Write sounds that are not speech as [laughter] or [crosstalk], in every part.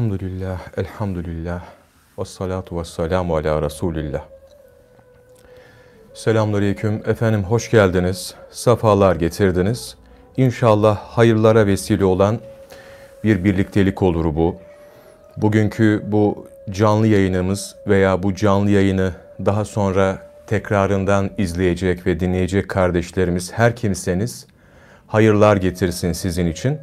Elhamdülillah, elhamdülillah. Ve salatu ve selamu ala Resulillah. Selamünaleyküm. Efendim hoş geldiniz. Safalar getirdiniz. İnşallah hayırlara vesile olan bir birliktelik olur bu. Bugünkü bu canlı yayınımız veya bu canlı yayını daha sonra tekrarından izleyecek ve dinleyecek kardeşlerimiz her kimseniz hayırlar getirsin sizin için.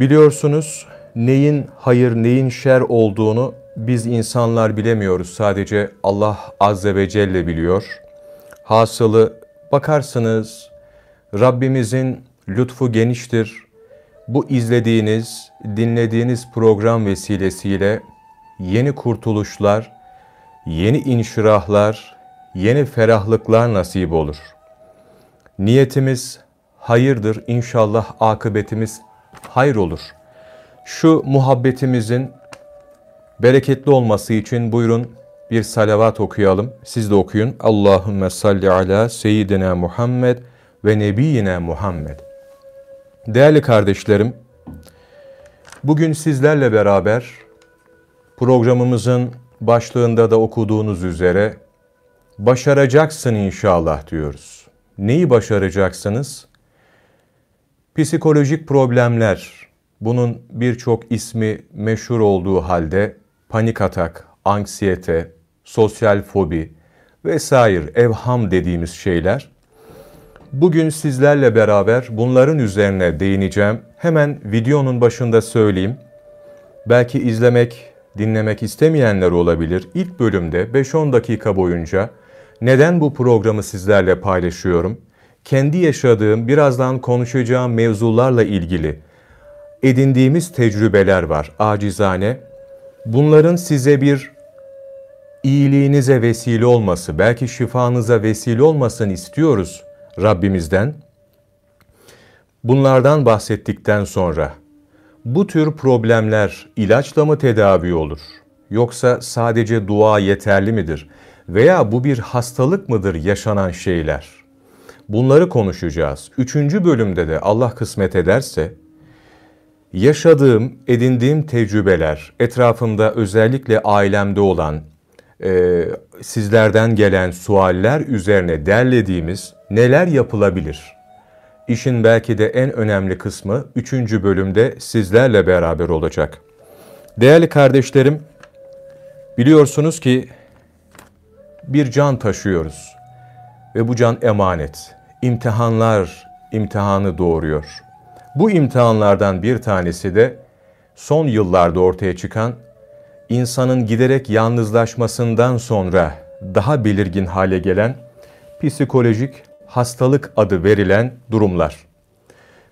Biliyorsunuz neyin hayır neyin şer olduğunu biz insanlar bilemiyoruz. Sadece Allah Azze ve Celle biliyor. Hasılı bakarsınız Rabbimizin lütfu geniştir. Bu izlediğiniz, dinlediğiniz program vesilesiyle yeni kurtuluşlar, yeni inşirahlar, yeni ferahlıklar nasip olur. Niyetimiz hayırdır. İnşallah akıbetimiz hayır olur. Şu muhabbetimizin bereketli olması için buyurun bir salavat okuyalım. Siz de okuyun. Allahümme salli ala seyyidina Muhammed ve nebiyyina Muhammed. Değerli kardeşlerim, bugün sizlerle beraber programımızın başlığında da okuduğunuz üzere başaracaksın inşallah diyoruz. Neyi başaracaksınız? Psikolojik problemler, bunun birçok ismi meşhur olduğu halde panik atak, anksiyete, sosyal fobi vesaire evham dediğimiz şeyler. Bugün sizlerle beraber bunların üzerine değineceğim. Hemen videonun başında söyleyeyim. Belki izlemek, dinlemek istemeyenler olabilir. İlk bölümde 5-10 dakika boyunca neden bu programı sizlerle paylaşıyorum? Kendi yaşadığım, birazdan konuşacağım mevzularla ilgili edindiğimiz tecrübeler var acizane. Bunların size bir iyiliğinize vesile olması, belki şifanıza vesile olmasını istiyoruz Rabbimizden. Bunlardan bahsettikten sonra bu tür problemler ilaçla mı tedavi olur? Yoksa sadece dua yeterli midir? Veya bu bir hastalık mıdır yaşanan şeyler? Bunları konuşacağız. Üçüncü bölümde de Allah kısmet ederse yaşadığım, edindiğim tecrübeler, etrafımda özellikle ailemde olan, e, sizlerden gelen sualler üzerine derlediğimiz neler yapılabilir? İşin belki de en önemli kısmı 3. bölümde sizlerle beraber olacak. Değerli kardeşlerim, biliyorsunuz ki bir can taşıyoruz ve bu can emanet. İmtihanlar imtihanı doğuruyor. Bu imtihanlardan bir tanesi de son yıllarda ortaya çıkan insanın giderek yalnızlaşmasından sonra daha belirgin hale gelen psikolojik hastalık adı verilen durumlar.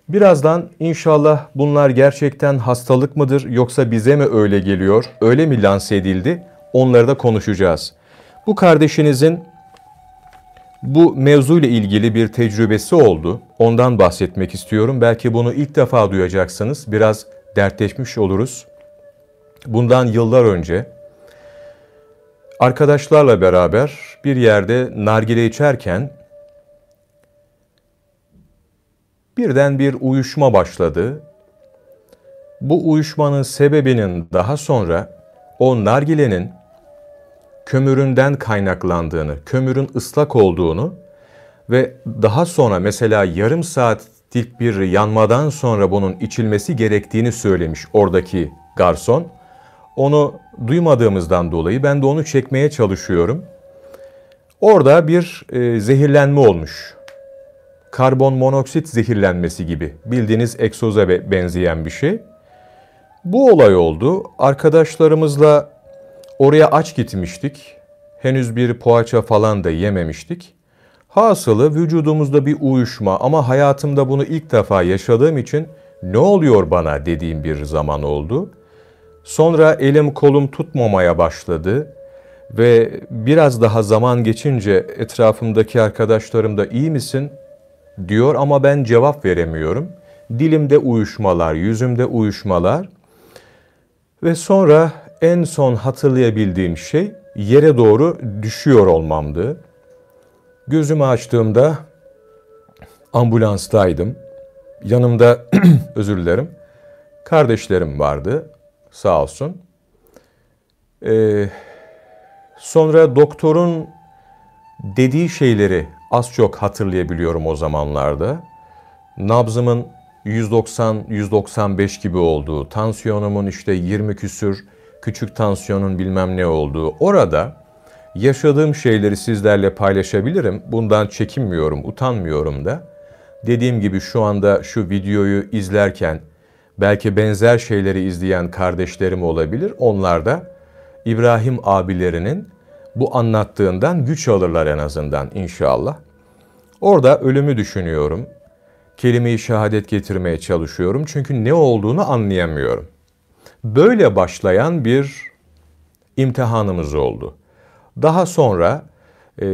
Birazdan inşallah bunlar gerçekten hastalık mıdır yoksa bize mi öyle geliyor, öyle mi lanse edildi onları da konuşacağız. Bu kardeşinizin bu mevzuyla ilgili bir tecrübesi oldu. Ondan bahsetmek istiyorum. Belki bunu ilk defa duyacaksınız. Biraz dertleşmiş oluruz. Bundan yıllar önce arkadaşlarla beraber bir yerde nargile içerken birden bir uyuşma başladı. Bu uyuşmanın sebebinin daha sonra o nargilenin kömüründen kaynaklandığını, kömürün ıslak olduğunu ve daha sonra mesela yarım saatlik bir yanmadan sonra bunun içilmesi gerektiğini söylemiş oradaki garson. Onu duymadığımızdan dolayı ben de onu çekmeye çalışıyorum. Orada bir e, zehirlenme olmuş. Karbon monoksit zehirlenmesi gibi bildiğiniz egzoza benzeyen bir şey. Bu olay oldu. Arkadaşlarımızla Oraya aç gitmiştik. Henüz bir poğaça falan da yememiştik. Hasılı vücudumuzda bir uyuşma ama hayatımda bunu ilk defa yaşadığım için ne oluyor bana dediğim bir zaman oldu. Sonra elim kolum tutmamaya başladı ve biraz daha zaman geçince etrafımdaki arkadaşlarım da iyi misin diyor ama ben cevap veremiyorum. Dilimde uyuşmalar, yüzümde uyuşmalar ve sonra en son hatırlayabildiğim şey yere doğru düşüyor olmamdı. Gözümü açtığımda ambulanstaydım. Yanımda [clears throat] özür dilerim kardeşlerim vardı. sağ olsun. Ee, sonra doktorun dediği şeyleri az çok hatırlayabiliyorum o zamanlarda. Nabzımın 190-195 gibi olduğu, tansiyonumun işte 20 küsür, küçük tansiyonun bilmem ne olduğu. Orada yaşadığım şeyleri sizlerle paylaşabilirim. Bundan çekinmiyorum, utanmıyorum da. Dediğim gibi şu anda şu videoyu izlerken belki benzer şeyleri izleyen kardeşlerim olabilir. Onlar da İbrahim abilerinin bu anlattığından güç alırlar en azından inşallah. Orada ölümü düşünüyorum. Kelime-i şehadet getirmeye çalışıyorum çünkü ne olduğunu anlayamıyorum. Böyle başlayan bir imtihanımız oldu. Daha sonra e,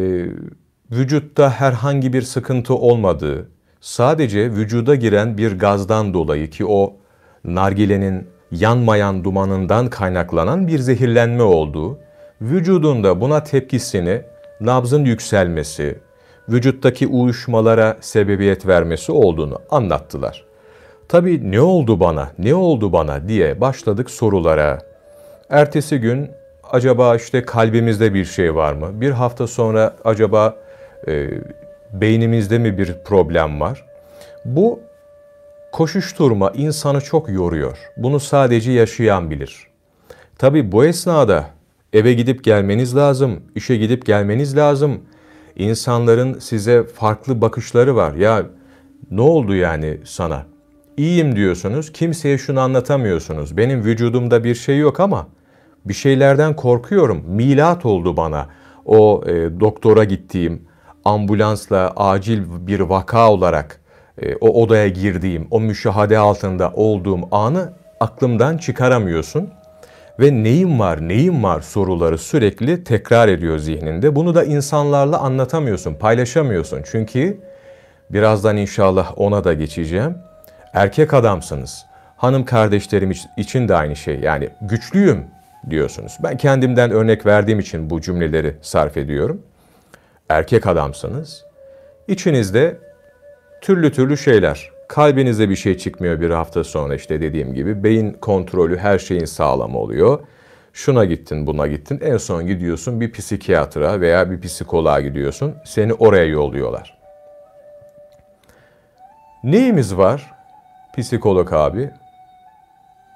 vücutta herhangi bir sıkıntı olmadığı, sadece vücuda giren bir gazdan dolayı ki o nargilenin yanmayan dumanından kaynaklanan bir zehirlenme olduğu, vücudunda buna tepkisini nabzın yükselmesi, vücuttaki uyuşmalara sebebiyet vermesi olduğunu anlattılar. Tabii ne oldu bana, ne oldu bana diye başladık sorulara. Ertesi gün acaba işte kalbimizde bir şey var mı? Bir hafta sonra acaba e, beynimizde mi bir problem var? Bu koşuşturma insanı çok yoruyor. Bunu sadece yaşayan bilir. Tabi bu esnada eve gidip gelmeniz lazım, işe gidip gelmeniz lazım. İnsanların size farklı bakışları var. Ya ne oldu yani sana? İyiyim diyorsunuz, kimseye şunu anlatamıyorsunuz. Benim vücudumda bir şey yok ama bir şeylerden korkuyorum. Milat oldu bana. O e, doktora gittiğim, ambulansla acil bir vaka olarak e, o odaya girdiğim, o müşahade altında olduğum anı aklımdan çıkaramıyorsun. Ve neyim var, neyim var soruları sürekli tekrar ediyor zihninde. Bunu da insanlarla anlatamıyorsun, paylaşamıyorsun. Çünkü birazdan inşallah ona da geçeceğim. Erkek adamsınız. Hanım kardeşlerim için de aynı şey. Yani güçlüyüm diyorsunuz. Ben kendimden örnek verdiğim için bu cümleleri sarf ediyorum. Erkek adamsınız. İçinizde türlü türlü şeyler. Kalbinize bir şey çıkmıyor bir hafta sonra işte dediğim gibi. Beyin kontrolü her şeyin sağlam oluyor. Şuna gittin buna gittin. En son gidiyorsun bir psikiyatra veya bir psikoloğa gidiyorsun. Seni oraya yolluyorlar. Neyimiz var? Psikolog abi.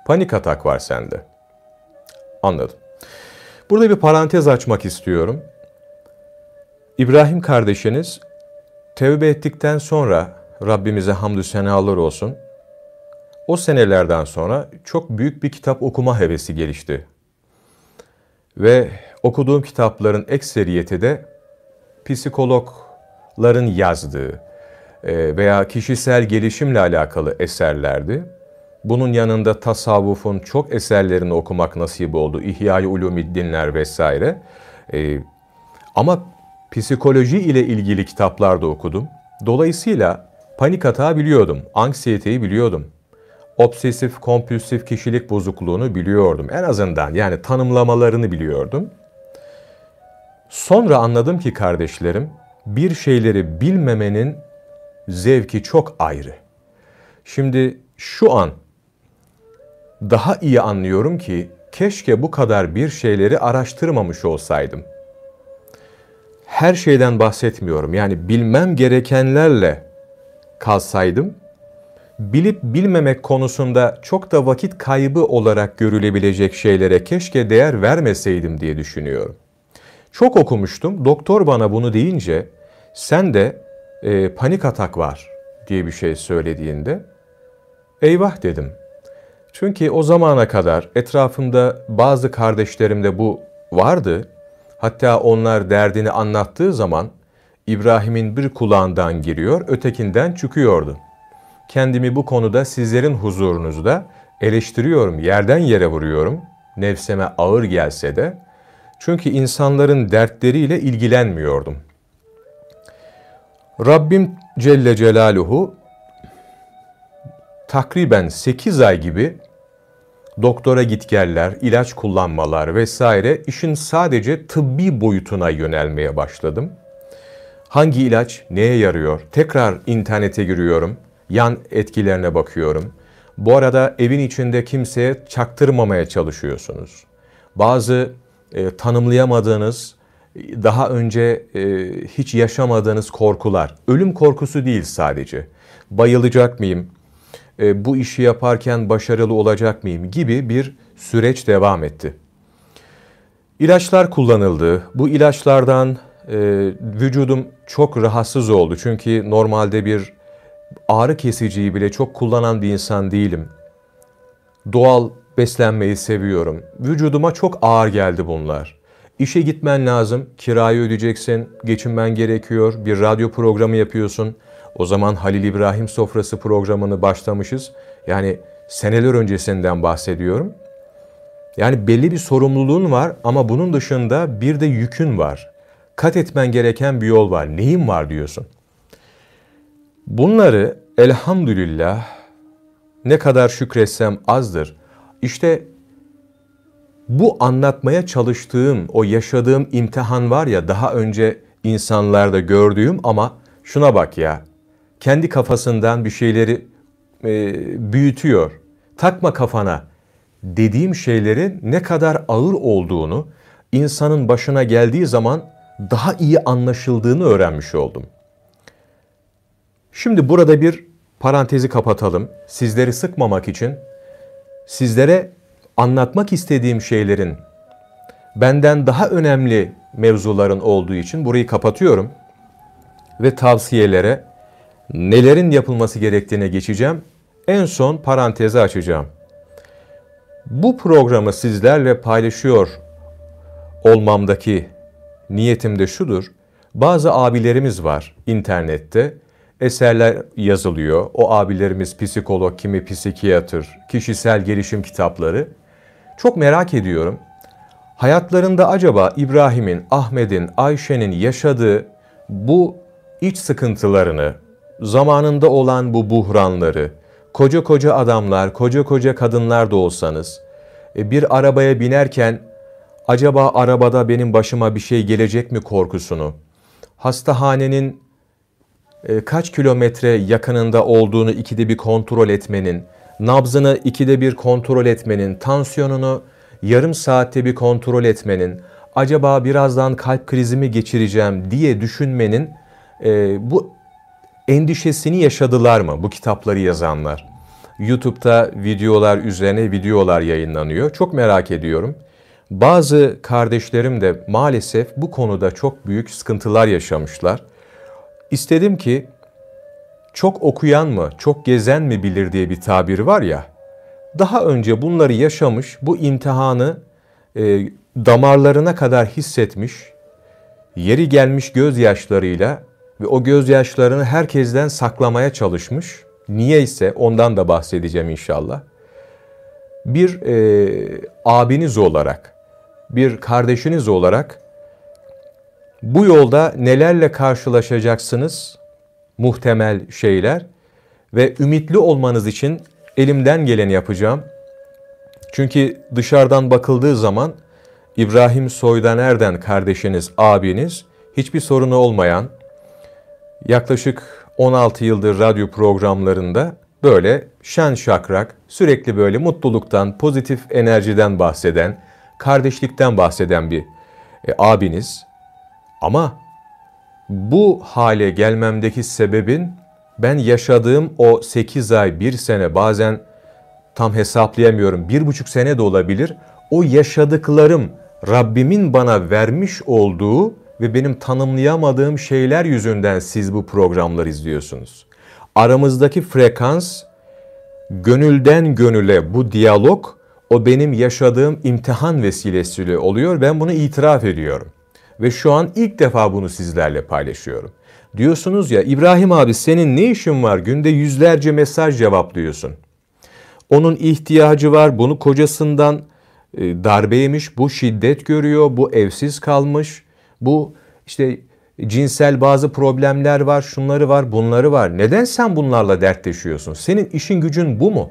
Panik atak var sende. Anladım. Burada bir parantez açmak istiyorum. İbrahim kardeşiniz tevbe ettikten sonra Rabbimize hamdü senalar olsun. O senelerden sonra çok büyük bir kitap okuma hevesi gelişti. Ve okuduğum kitapların ekseriyeti de psikologların yazdığı veya kişisel gelişimle alakalı eserlerdi. Bunun yanında tasavvufun çok eserlerini okumak nasip oldu. İhya-i Ulumiddinler vesaire. Ee, ama psikoloji ile ilgili kitaplar da okudum. Dolayısıyla panik atağı biliyordum, anksiyeteyi biliyordum. Obsesif kompulsif kişilik bozukluğunu biliyordum. En azından yani tanımlamalarını biliyordum. Sonra anladım ki kardeşlerim, bir şeyleri bilmemenin zevki çok ayrı. Şimdi şu an daha iyi anlıyorum ki keşke bu kadar bir şeyleri araştırmamış olsaydım. Her şeyden bahsetmiyorum. Yani bilmem gerekenlerle kalsaydım, bilip bilmemek konusunda çok da vakit kaybı olarak görülebilecek şeylere keşke değer vermeseydim diye düşünüyorum. Çok okumuştum. Doktor bana bunu deyince sen de e, panik atak var diye bir şey söylediğinde eyvah dedim. Çünkü o zamana kadar etrafımda bazı kardeşlerimde bu vardı. Hatta onlar derdini anlattığı zaman İbrahim'in bir kulağından giriyor, ötekinden çıkıyordu. Kendimi bu konuda sizlerin huzurunuzda eleştiriyorum, yerden yere vuruyorum. Nefseme ağır gelse de. Çünkü insanların dertleriyle ilgilenmiyordum. Rabbim Celle Celaluhu takriben 8 ay gibi doktora gitgeller, ilaç kullanmalar vesaire işin sadece tıbbi boyutuna yönelmeye başladım. Hangi ilaç neye yarıyor? Tekrar internete giriyorum, yan etkilerine bakıyorum. Bu arada evin içinde kimseye çaktırmamaya çalışıyorsunuz. Bazı e, tanımlayamadığınız, daha önce e, hiç yaşamadığınız korkular. Ölüm korkusu değil sadece. Bayılacak mıyım? E, bu işi yaparken başarılı olacak mıyım? gibi bir süreç devam etti. İlaçlar kullanıldı. Bu ilaçlardan e, vücudum çok rahatsız oldu. Çünkü normalde bir ağrı kesiciyi bile çok kullanan bir insan değilim. Doğal beslenmeyi seviyorum. Vücuduma çok ağır geldi bunlar. İşe gitmen lazım, kirayı ödeyeceksin, geçinmen gerekiyor, bir radyo programı yapıyorsun. O zaman Halil İbrahim Sofrası programını başlamışız. Yani seneler öncesinden bahsediyorum. Yani belli bir sorumluluğun var ama bunun dışında bir de yükün var. Kat etmen gereken bir yol var. Neyin var diyorsun. Bunları elhamdülillah ne kadar şükretsem azdır. İşte bu anlatmaya çalıştığım, o yaşadığım imtihan var ya daha önce insanlarda gördüğüm ama şuna bak ya. Kendi kafasından bir şeyleri e, büyütüyor. Takma kafana dediğim şeylerin ne kadar ağır olduğunu insanın başına geldiği zaman daha iyi anlaşıldığını öğrenmiş oldum. Şimdi burada bir parantezi kapatalım. Sizleri sıkmamak için sizlere anlatmak istediğim şeylerin benden daha önemli mevzuların olduğu için burayı kapatıyorum ve tavsiyelere nelerin yapılması gerektiğine geçeceğim. En son parantezi açacağım. Bu programı sizlerle paylaşıyor olmamdaki niyetim de şudur. Bazı abilerimiz var internette. Eserler yazılıyor. O abilerimiz psikolog, kimi psikiyatr, kişisel gelişim kitapları. Çok merak ediyorum. Hayatlarında acaba İbrahim'in, Ahmet'in, Ayşe'nin yaşadığı bu iç sıkıntılarını, zamanında olan bu buhranları, koca koca adamlar, koca koca kadınlar da olsanız, e, bir arabaya binerken acaba arabada benim başıma bir şey gelecek mi korkusunu, hastahanenin e, kaç kilometre yakınında olduğunu ikide bir kontrol etmenin, nabzını ikide bir kontrol etmenin, tansiyonunu yarım saatte bir kontrol etmenin, acaba birazdan kalp krizimi geçireceğim diye düşünmenin e, bu endişesini yaşadılar mı bu kitapları yazanlar? YouTube'da videolar üzerine videolar yayınlanıyor. Çok merak ediyorum. Bazı kardeşlerim de maalesef bu konuda çok büyük sıkıntılar yaşamışlar. İstedim ki çok okuyan mı, çok gezen mi bilir diye bir tabir var ya. Daha önce bunları yaşamış, bu imtihanı e, damarlarına kadar hissetmiş, yeri gelmiş gözyaşlarıyla ve o gözyaşlarını herkesten saklamaya çalışmış. Niye ise ondan da bahsedeceğim inşallah. Bir e, abiniz olarak, bir kardeşiniz olarak bu yolda nelerle karşılaşacaksınız? Muhtemel şeyler ve ümitli olmanız için elimden geleni yapacağım. Çünkü dışarıdan bakıldığı zaman İbrahim Soydan Erden kardeşiniz, abiniz hiçbir sorunu olmayan, yaklaşık 16 yıldır radyo programlarında böyle şen şakrak, sürekli böyle mutluluktan, pozitif enerjiden bahseden, kardeşlikten bahseden bir e, abiniz. Ama bu hale gelmemdeki sebebin ben yaşadığım o 8 ay, 1 sene bazen tam hesaplayamıyorum, bir buçuk sene de olabilir. O yaşadıklarım Rabbimin bana vermiş olduğu ve benim tanımlayamadığım şeyler yüzünden siz bu programları izliyorsunuz. Aramızdaki frekans, gönülden gönüle bu diyalog, o benim yaşadığım imtihan vesilesiyle oluyor. Ben bunu itiraf ediyorum. Ve şu an ilk defa bunu sizlerle paylaşıyorum. Diyorsunuz ya İbrahim abi senin ne işin var? Günde yüzlerce mesaj cevaplıyorsun. Onun ihtiyacı var. Bunu kocasından e, darbe yemiş. Bu şiddet görüyor. Bu evsiz kalmış. Bu işte cinsel bazı problemler var, şunları var, bunları var. Neden sen bunlarla dertleşiyorsun? Senin işin gücün bu mu?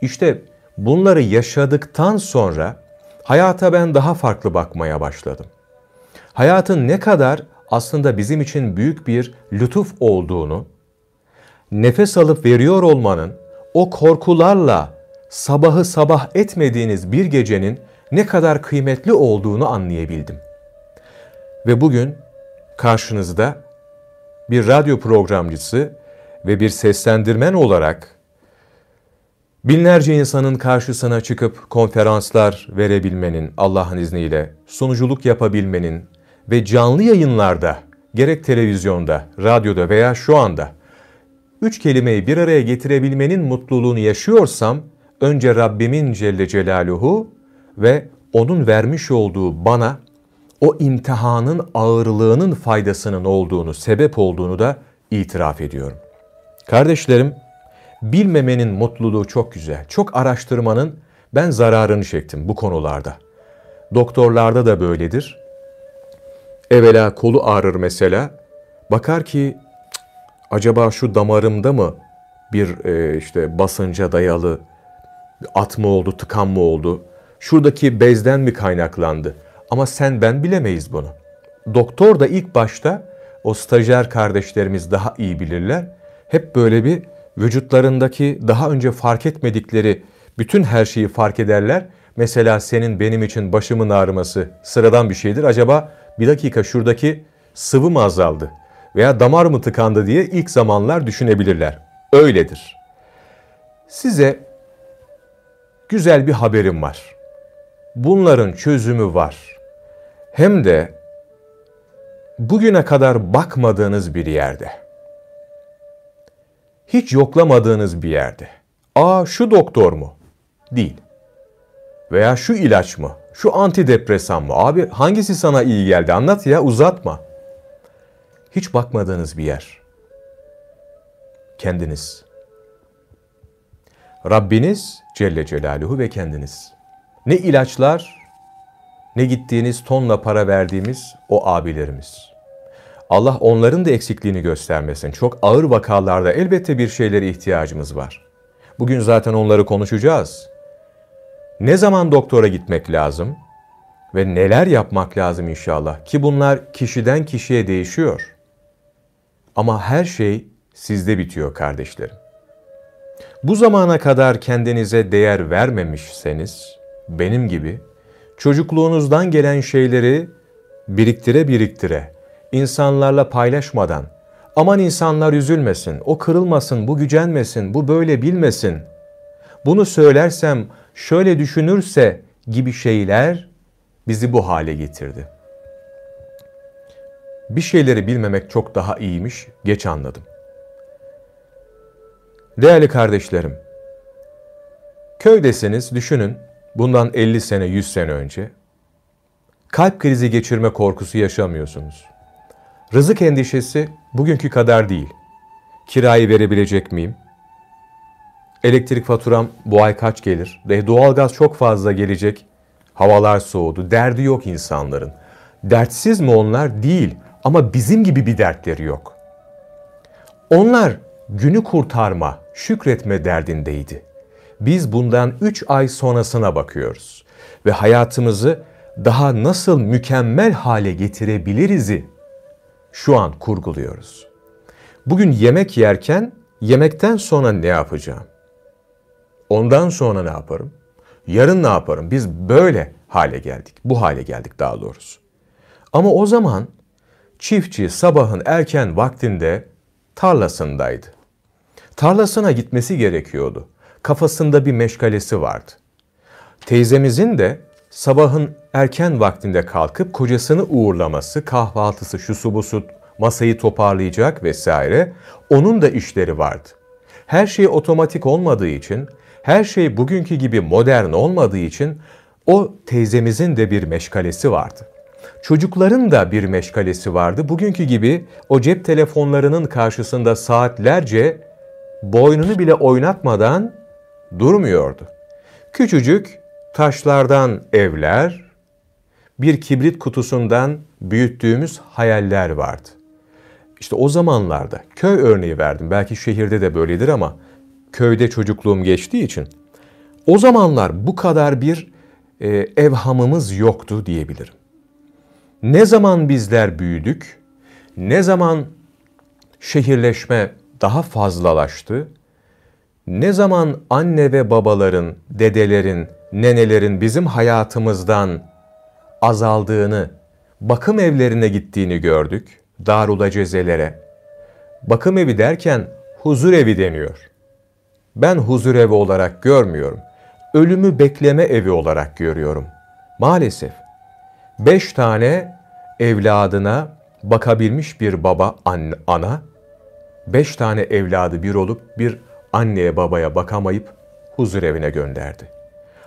İşte bunları yaşadıktan sonra hayata ben daha farklı bakmaya başladım. Hayatın ne kadar aslında bizim için büyük bir lütuf olduğunu, nefes alıp veriyor olmanın, o korkularla sabahı sabah etmediğiniz bir gecenin ne kadar kıymetli olduğunu anlayabildim. Ve bugün karşınızda bir radyo programcısı ve bir seslendirmen olarak binlerce insanın karşısına çıkıp konferanslar verebilmenin, Allah'ın izniyle sunuculuk yapabilmenin ve canlı yayınlarda gerek televizyonda, radyoda veya şu anda üç kelimeyi bir araya getirebilmenin mutluluğunu yaşıyorsam önce Rabbimin Celle Celaluhu ve onun vermiş olduğu bana o imtihanın ağırlığının faydasının olduğunu, sebep olduğunu da itiraf ediyorum. Kardeşlerim, bilmemenin mutluluğu çok güzel. Çok araştırmanın ben zararını çektim bu konularda. Doktorlarda da böyledir. Evvela kolu ağrır mesela. Bakar ki acaba şu damarımda mı bir e, işte basınca dayalı at mı oldu, tıkan mı oldu? Şuradaki bezden mi kaynaklandı? Ama sen ben bilemeyiz bunu. Doktor da ilk başta o stajyer kardeşlerimiz daha iyi bilirler. Hep böyle bir vücutlarındaki daha önce fark etmedikleri bütün her şeyi fark ederler. Mesela senin benim için başımın ağrıması sıradan bir şeydir. Acaba bir dakika şuradaki sıvı mı azaldı veya damar mı tıkandı diye ilk zamanlar düşünebilirler. Öyledir. Size güzel bir haberim var. Bunların çözümü var. Hem de bugüne kadar bakmadığınız bir yerde. Hiç yoklamadığınız bir yerde. Aa şu doktor mu? Değil. Veya şu ilaç mı? Şu antidepresan mı? Abi hangisi sana iyi geldi? Anlat ya uzatma. Hiç bakmadığınız bir yer. Kendiniz. Rabbiniz Celle Celaluhu ve kendiniz. Ne ilaçlar ne gittiğiniz tonla para verdiğimiz o abilerimiz. Allah onların da eksikliğini göstermesin. Çok ağır vakalarda elbette bir şeylere ihtiyacımız var. Bugün zaten onları konuşacağız. Ne zaman doktora gitmek lazım ve neler yapmak lazım inşallah ki bunlar kişiden kişiye değişiyor. Ama her şey sizde bitiyor kardeşlerim. Bu zamana kadar kendinize değer vermemişseniz benim gibi çocukluğunuzdan gelen şeyleri biriktire biriktire insanlarla paylaşmadan aman insanlar üzülmesin, o kırılmasın, bu gücenmesin, bu böyle bilmesin. Bunu söylersem şöyle düşünürse gibi şeyler bizi bu hale getirdi. Bir şeyleri bilmemek çok daha iyiymiş, geç anladım. Değerli kardeşlerim, köydesiniz düşünün bundan 50 sene 100 sene önce kalp krizi geçirme korkusu yaşamıyorsunuz. Rızık endişesi bugünkü kadar değil. Kirayı verebilecek miyim? Elektrik faturam bu ay kaç gelir? Ve doğalgaz çok fazla gelecek. Havalar soğudu. Derdi yok insanların. Dertsiz mi onlar? Değil. Ama bizim gibi bir dertleri yok. Onlar günü kurtarma, şükretme derdindeydi. Biz bundan üç ay sonrasına bakıyoruz ve hayatımızı daha nasıl mükemmel hale getirebiliriz'i şu an kurguluyoruz. Bugün yemek yerken yemekten sonra ne yapacağım? Ondan sonra ne yaparım? Yarın ne yaparım? Biz böyle hale geldik. Bu hale geldik daha doğrusu. Ama o zaman çiftçi sabahın erken vaktinde tarlasındaydı. Tarlasına gitmesi gerekiyordu. Kafasında bir meşgalesi vardı. Teyzemizin de sabahın erken vaktinde kalkıp kocasını uğurlaması, kahvaltısı, şu su bu su, masayı toparlayacak vesaire. Onun da işleri vardı. Her şey otomatik olmadığı için, her şey bugünkü gibi modern olmadığı için o teyzemizin de bir meşgalesi vardı. Çocukların da bir meşgalesi vardı. Bugünkü gibi o cep telefonlarının karşısında saatlerce boynunu bile oynatmadan durmuyordu. Küçücük taşlardan evler, bir kibrit kutusundan büyüttüğümüz hayaller vardı. İşte o zamanlarda köy örneği verdim. Belki şehirde de böyledir ama köyde çocukluğum geçtiği için o zamanlar bu kadar bir e, evhamımız yoktu diyebilirim. Ne zaman bizler büyüdük, ne zaman şehirleşme daha fazlalaştı, Ne zaman anne ve babaların, dedelerin, nenelerin bizim hayatımızdan azaldığını, bakım evlerine gittiğini gördük, darula cezelere. Bakım evi derken huzur evi deniyor. Ben huzur evi olarak görmüyorum. Ölümü bekleme evi olarak görüyorum. Maalesef. Beş tane evladına bakabilmiş bir baba, anne, ana, beş tane evladı bir olup bir anneye babaya bakamayıp huzur evine gönderdi.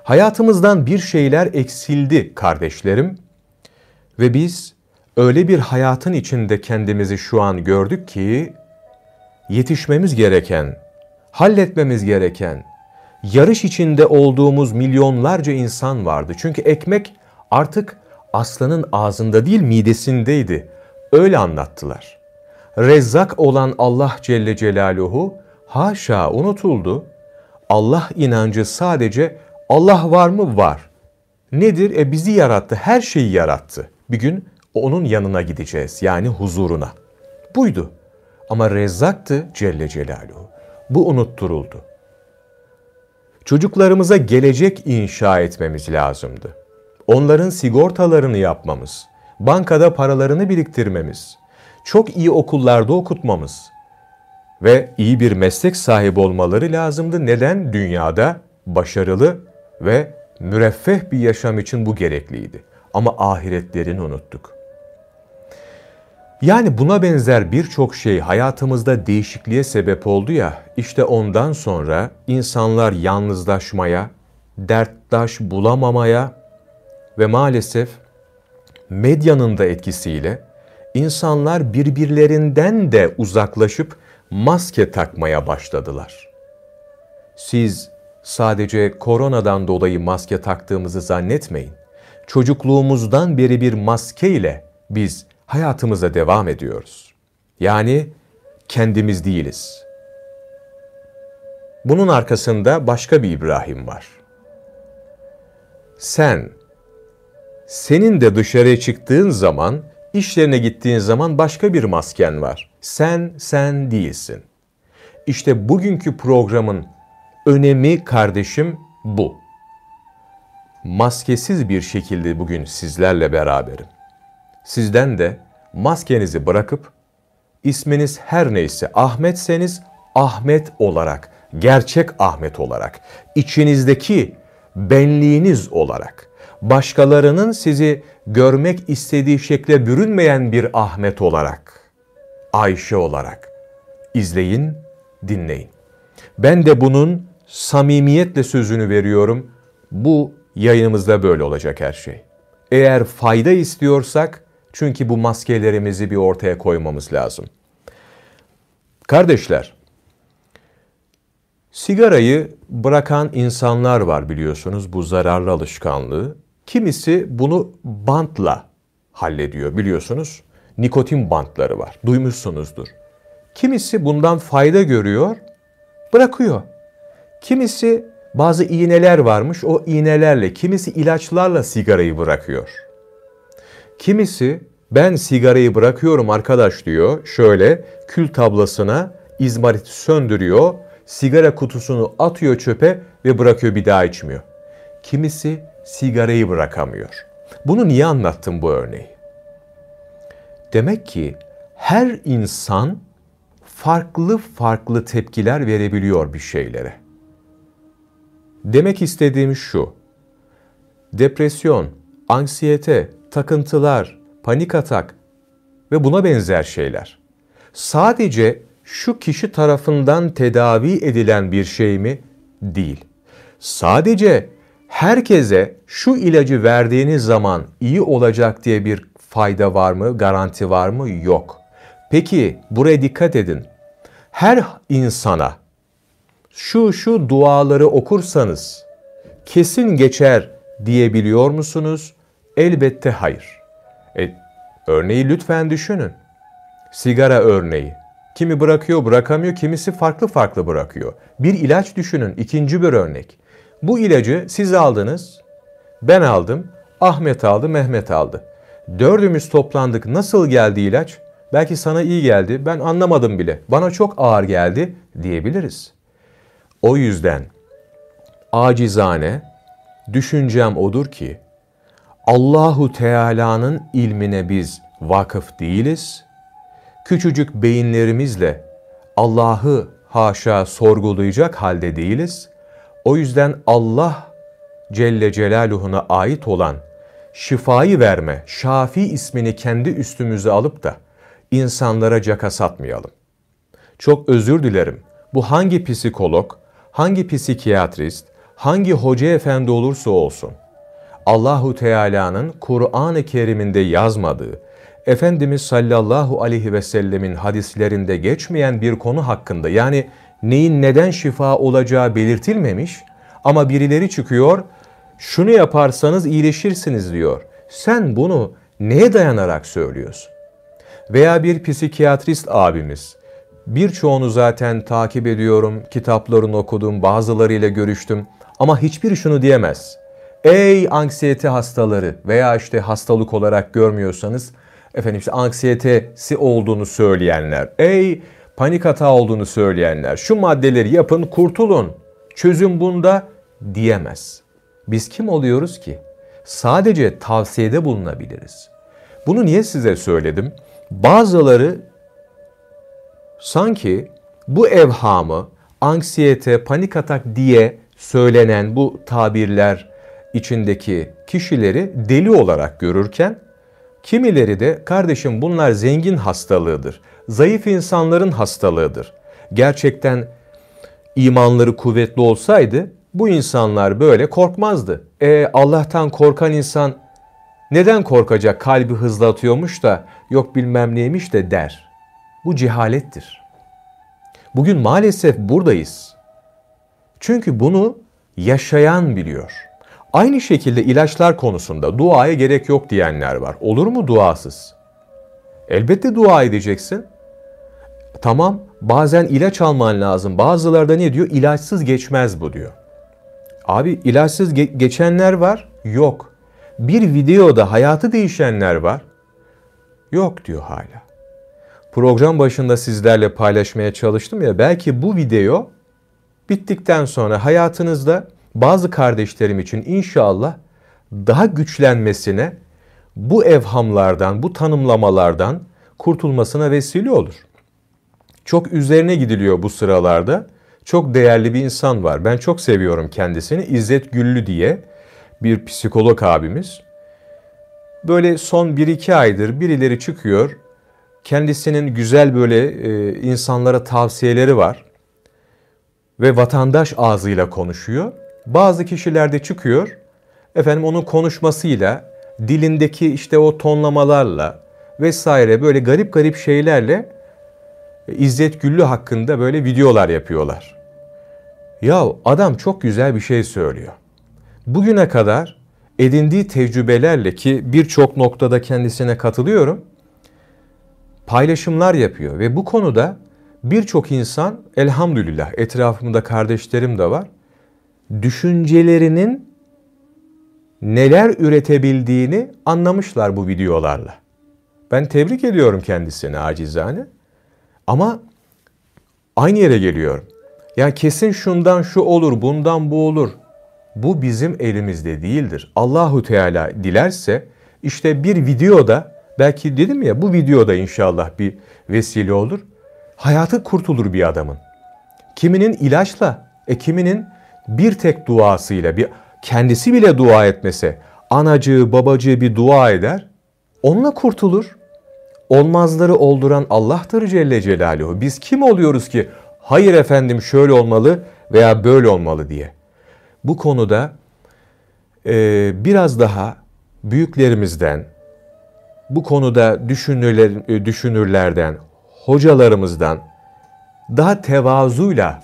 Hayatımızdan bir şeyler eksildi kardeşlerim ve biz öyle bir hayatın içinde kendimizi şu an gördük ki yetişmemiz gereken, halletmemiz gereken, yarış içinde olduğumuz milyonlarca insan vardı. Çünkü ekmek artık aslanın ağzında değil midesindeydi. Öyle anlattılar. Rezzak olan Allah Celle Celaluhu haşa unutuldu. Allah inancı sadece Allah var mı? Var. Nedir? E bizi yarattı, her şeyi yarattı. Bir gün onun yanına gideceğiz yani huzuruna. Buydu. Ama Rezzaktı Celle Celaluhu. Bu unutturuldu. Çocuklarımıza gelecek inşa etmemiz lazımdı. Onların sigortalarını yapmamız, bankada paralarını biriktirmemiz, çok iyi okullarda okutmamız ve iyi bir meslek sahibi olmaları lazımdı. Neden? Dünyada başarılı ve müreffeh bir yaşam için bu gerekliydi. Ama ahiretlerini unuttuk. Yani buna benzer birçok şey hayatımızda değişikliğe sebep oldu ya, işte ondan sonra insanlar yalnızlaşmaya, derttaş bulamamaya ve maalesef medyanın da etkisiyle insanlar birbirlerinden de uzaklaşıp maske takmaya başladılar. Siz sadece koronadan dolayı maske taktığımızı zannetmeyin. Çocukluğumuzdan beri bir maske ile biz hayatımıza devam ediyoruz. Yani kendimiz değiliz. Bunun arkasında başka bir İbrahim var. Sen, senin de dışarıya çıktığın zaman, işlerine gittiğin zaman başka bir masken var. Sen, sen değilsin. İşte bugünkü programın önemi kardeşim bu. Maskesiz bir şekilde bugün sizlerle beraberim sizden de maskenizi bırakıp isminiz her neyse Ahmetseniz Ahmet olarak, gerçek Ahmet olarak, içinizdeki benliğiniz olarak, başkalarının sizi görmek istediği şekle bürünmeyen bir Ahmet olarak, Ayşe olarak izleyin, dinleyin. Ben de bunun samimiyetle sözünü veriyorum. Bu yayınımızda böyle olacak her şey. Eğer fayda istiyorsak çünkü bu maskelerimizi bir ortaya koymamız lazım. Kardeşler, sigarayı bırakan insanlar var biliyorsunuz bu zararlı alışkanlığı. Kimisi bunu bantla hallediyor biliyorsunuz. Nikotin bantları var. Duymuşsunuzdur. Kimisi bundan fayda görüyor, bırakıyor. Kimisi bazı iğneler varmış, o iğnelerle, kimisi ilaçlarla sigarayı bırakıyor. Kimisi ben sigarayı bırakıyorum arkadaş diyor. Şöyle kül tablasına izmarit söndürüyor. Sigara kutusunu atıyor çöpe ve bırakıyor bir daha içmiyor. Kimisi sigarayı bırakamıyor. Bunu niye anlattım bu örneği? Demek ki her insan farklı farklı tepkiler verebiliyor bir şeylere. Demek istediğim şu. Depresyon, anksiyete, takıntılar, panik atak ve buna benzer şeyler. Sadece şu kişi tarafından tedavi edilen bir şey mi? Değil. Sadece herkese şu ilacı verdiğiniz zaman iyi olacak diye bir fayda var mı, garanti var mı? Yok. Peki buraya dikkat edin. Her insana şu şu duaları okursanız kesin geçer diyebiliyor musunuz? Elbette hayır. E, örneği lütfen düşünün. Sigara örneği. Kimi bırakıyor, bırakamıyor, kimisi farklı farklı bırakıyor. Bir ilaç düşünün, ikinci bir örnek. Bu ilacı siz aldınız, ben aldım, Ahmet aldı, Mehmet aldı. Dördümüz toplandık. Nasıl geldi ilaç? Belki sana iyi geldi, ben anlamadım bile. Bana çok ağır geldi diyebiliriz. O yüzden acizane düşüncem odur ki Allahu Teala'nın ilmine biz vakıf değiliz. Küçücük beyinlerimizle Allah'ı haşa sorgulayacak halde değiliz. O yüzden Allah Celle Celaluhu'na ait olan şifayı verme, Şafi ismini kendi üstümüze alıp da insanlara caka satmayalım. Çok özür dilerim. Bu hangi psikolog, hangi psikiyatrist, hangi hoca efendi olursa olsun, Allahu Teala'nın Kur'an-ı Kerim'inde yazmadığı, Efendimiz sallallahu aleyhi ve sellemin hadislerinde geçmeyen bir konu hakkında yani neyin neden şifa olacağı belirtilmemiş ama birileri çıkıyor, şunu yaparsanız iyileşirsiniz diyor. Sen bunu neye dayanarak söylüyorsun? Veya bir psikiyatrist abimiz, birçoğunu zaten takip ediyorum, kitaplarını okudum, bazılarıyla görüştüm ama hiçbiri şunu diyemez. Ey anksiyete hastaları veya işte hastalık olarak görmüyorsanız efendim işte anksiyetesi olduğunu söyleyenler, ey panik hata olduğunu söyleyenler, şu maddeleri yapın kurtulun, çözüm bunda diyemez. Biz kim oluyoruz ki? Sadece tavsiyede bulunabiliriz. Bunu niye size söyledim? Bazıları sanki bu evhamı anksiyete, panik atak diye söylenen bu tabirler içindeki kişileri deli olarak görürken kimileri de kardeşim bunlar zengin hastalığıdır. Zayıf insanların hastalığıdır. Gerçekten imanları kuvvetli olsaydı bu insanlar böyle korkmazdı. E Allah'tan korkan insan neden korkacak? Kalbi hızlı atıyormuş da yok bilmem neymiş de der. Bu cehalettir. Bugün maalesef buradayız. Çünkü bunu yaşayan biliyor. Aynı şekilde ilaçlar konusunda duaya gerek yok diyenler var. Olur mu duasız? Elbette dua edeceksin. Tamam bazen ilaç alman lazım. Bazıları da ne diyor? İlaçsız geçmez bu diyor. Abi ilaçsız ge- geçenler var. Yok. Bir videoda hayatı değişenler var. Yok diyor hala. Program başında sizlerle paylaşmaya çalıştım ya belki bu video bittikten sonra hayatınızda bazı kardeşlerim için inşallah daha güçlenmesine, bu evhamlardan, bu tanımlamalardan kurtulmasına vesile olur. Çok üzerine gidiliyor bu sıralarda. Çok değerli bir insan var. Ben çok seviyorum kendisini. İzzet Güllü diye bir psikolog abimiz. Böyle son 1-2 aydır birileri çıkıyor. Kendisinin güzel böyle e, insanlara tavsiyeleri var. Ve vatandaş ağzıyla konuşuyor. Bazı kişiler de çıkıyor. Efendim onun konuşmasıyla, dilindeki işte o tonlamalarla vesaire böyle garip garip şeylerle İzzet Güllü hakkında böyle videolar yapıyorlar. Ya adam çok güzel bir şey söylüyor. Bugüne kadar edindiği tecrübelerle ki birçok noktada kendisine katılıyorum. Paylaşımlar yapıyor ve bu konuda birçok insan elhamdülillah etrafımda kardeşlerim de var. Düşüncelerinin neler üretebildiğini anlamışlar bu videolarla. Ben tebrik ediyorum kendisini acizane. Ama aynı yere geliyorum. Yani kesin şundan şu olur, bundan bu olur. Bu bizim elimizde değildir. Allahu Teala dilerse işte bir videoda belki dedim ya bu videoda inşallah bir vesile olur. Hayatı kurtulur bir adamın. Kiminin ilaçla, e kiminin bir tek duasıyla, bir kendisi bile dua etmese, anacığı, babacığı bir dua eder, onunla kurtulur. Olmazları olduran Allah'tır Celle Celaluhu. Biz kim oluyoruz ki hayır efendim şöyle olmalı veya böyle olmalı diye. Bu konuda e, biraz daha büyüklerimizden, bu konuda düşünürler, e, düşünürlerden, hocalarımızdan daha tevazuyla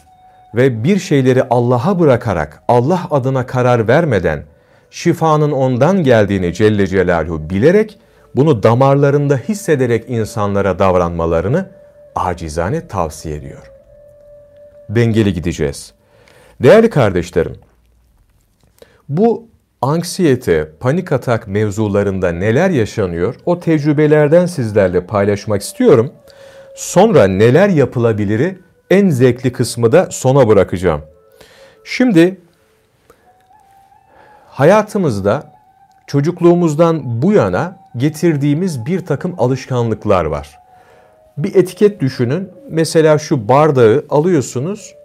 ve bir şeyleri Allah'a bırakarak, Allah adına karar vermeden, şifanın ondan geldiğini Celle Celaluhu bilerek, bunu damarlarında hissederek insanlara davranmalarını acizane tavsiye ediyor. Dengeli gideceğiz. Değerli kardeşlerim, bu anksiyete, panik atak mevzularında neler yaşanıyor? O tecrübelerden sizlerle paylaşmak istiyorum. Sonra neler yapılabiliri en zevkli kısmı da sona bırakacağım. Şimdi hayatımızda çocukluğumuzdan bu yana getirdiğimiz bir takım alışkanlıklar var. Bir etiket düşünün. Mesela şu bardağı alıyorsunuz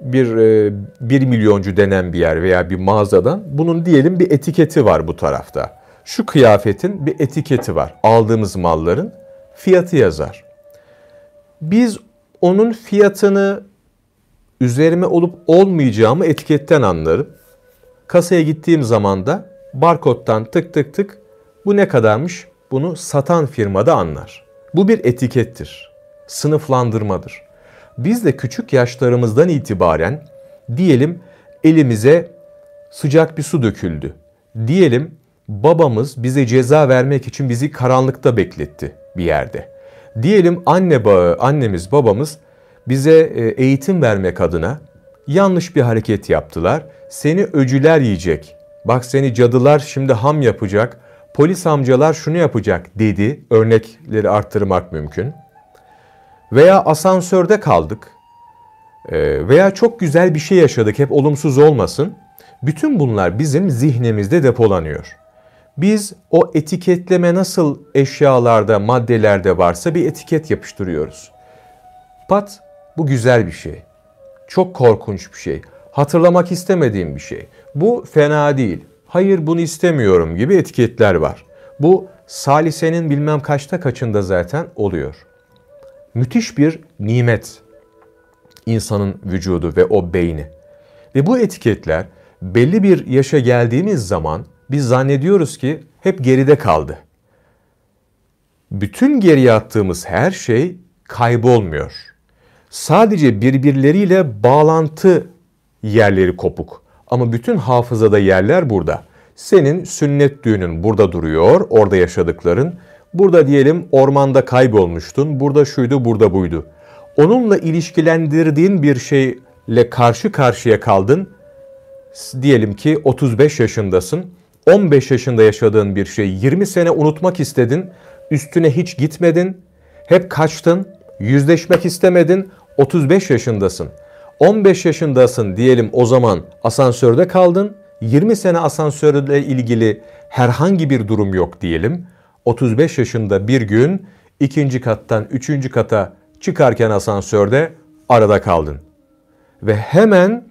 bir e, bir milyoncu denen bir yer veya bir mağazadan bunun diyelim bir etiketi var bu tarafta. Şu kıyafetin bir etiketi var. Aldığımız malların fiyatı yazar. Biz onun fiyatını üzerime olup olmayacağımı etiketten anlarım. Kasaya gittiğim zaman da barkodtan tık tık tık bu ne kadarmış bunu satan firmada anlar. Bu bir etikettir. Sınıflandırmadır. Biz de küçük yaşlarımızdan itibaren diyelim elimize sıcak bir su döküldü. Diyelim babamız bize ceza vermek için bizi karanlıkta bekletti bir yerde. Diyelim anne bağı, annemiz, babamız bize e, eğitim vermek adına yanlış bir hareket yaptılar. Seni öcüler yiyecek. Bak seni cadılar şimdi ham yapacak. Polis amcalar şunu yapacak dedi. Örnekleri arttırmak mümkün. Veya asansörde kaldık. E, veya çok güzel bir şey yaşadık. Hep olumsuz olmasın. Bütün bunlar bizim zihnimizde depolanıyor. Biz o etiketleme nasıl eşyalarda, maddelerde varsa bir etiket yapıştırıyoruz. Pat, bu güzel bir şey. Çok korkunç bir şey. Hatırlamak istemediğim bir şey. Bu fena değil. Hayır bunu istemiyorum gibi etiketler var. Bu salisenin bilmem kaçta kaçında zaten oluyor. Müthiş bir nimet insanın vücudu ve o beyni. Ve bu etiketler belli bir yaşa geldiğimiz zaman biz zannediyoruz ki hep geride kaldı. Bütün geriye attığımız her şey kaybolmuyor. Sadece birbirleriyle bağlantı yerleri kopuk. Ama bütün hafızada yerler burada. Senin sünnet düğünün burada duruyor, orada yaşadıkların. Burada diyelim ormanda kaybolmuştun, burada şuydu, burada buydu. Onunla ilişkilendirdiğin bir şeyle karşı karşıya kaldın. Diyelim ki 35 yaşındasın 15 yaşında yaşadığın bir şeyi 20 sene unutmak istedin, üstüne hiç gitmedin, hep kaçtın, yüzleşmek istemedin, 35 yaşındasın. 15 yaşındasın diyelim o zaman asansörde kaldın, 20 sene asansörle ilgili herhangi bir durum yok diyelim. 35 yaşında bir gün ikinci kattan üçüncü kata çıkarken asansörde arada kaldın. Ve hemen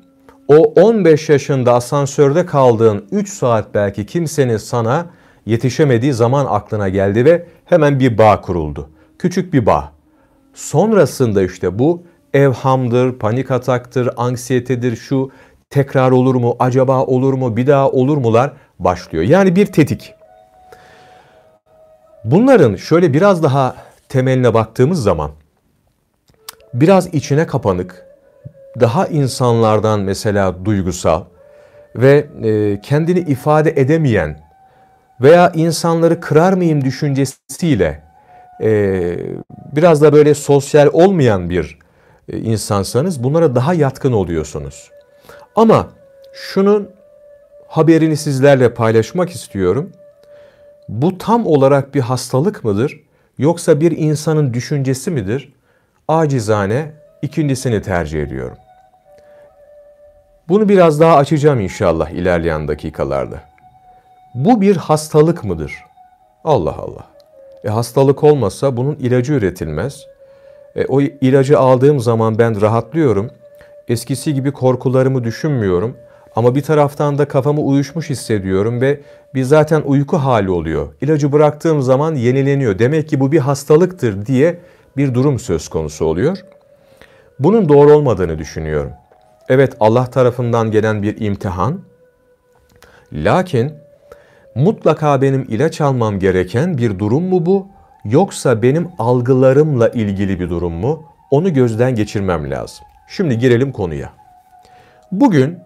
o 15 yaşında asansörde kaldığın 3 saat belki kimsenin sana yetişemediği zaman aklına geldi ve hemen bir bağ kuruldu. Küçük bir bağ. Sonrasında işte bu evhamdır, panik ataktır, anksiyetedir, şu tekrar olur mu, acaba olur mu, bir daha olur mular başlıyor. Yani bir tetik. Bunların şöyle biraz daha temeline baktığımız zaman biraz içine kapanık, daha insanlardan mesela duygusal ve e, kendini ifade edemeyen veya insanları kırar mıyım düşüncesiyle e, biraz da böyle sosyal olmayan bir e, insansanız bunlara daha yatkın oluyorsunuz. Ama şunun haberini sizlerle paylaşmak istiyorum. Bu tam olarak bir hastalık mıdır yoksa bir insanın düşüncesi midir? Acizane ikincisini tercih ediyorum. Bunu biraz daha açacağım inşallah ilerleyen dakikalarda. Bu bir hastalık mıdır? Allah Allah. E hastalık olmasa bunun ilacı üretilmez. E, o ilacı aldığım zaman ben rahatlıyorum. Eskisi gibi korkularımı düşünmüyorum. Ama bir taraftan da kafamı uyuşmuş hissediyorum ve bir zaten uyku hali oluyor. İlacı bıraktığım zaman yenileniyor. Demek ki bu bir hastalıktır diye bir durum söz konusu oluyor. Bunun doğru olmadığını düşünüyorum. Evet Allah tarafından gelen bir imtihan. Lakin mutlaka benim ilaç almam gereken bir durum mu bu? Yoksa benim algılarımla ilgili bir durum mu? Onu gözden geçirmem lazım. Şimdi girelim konuya. Bugün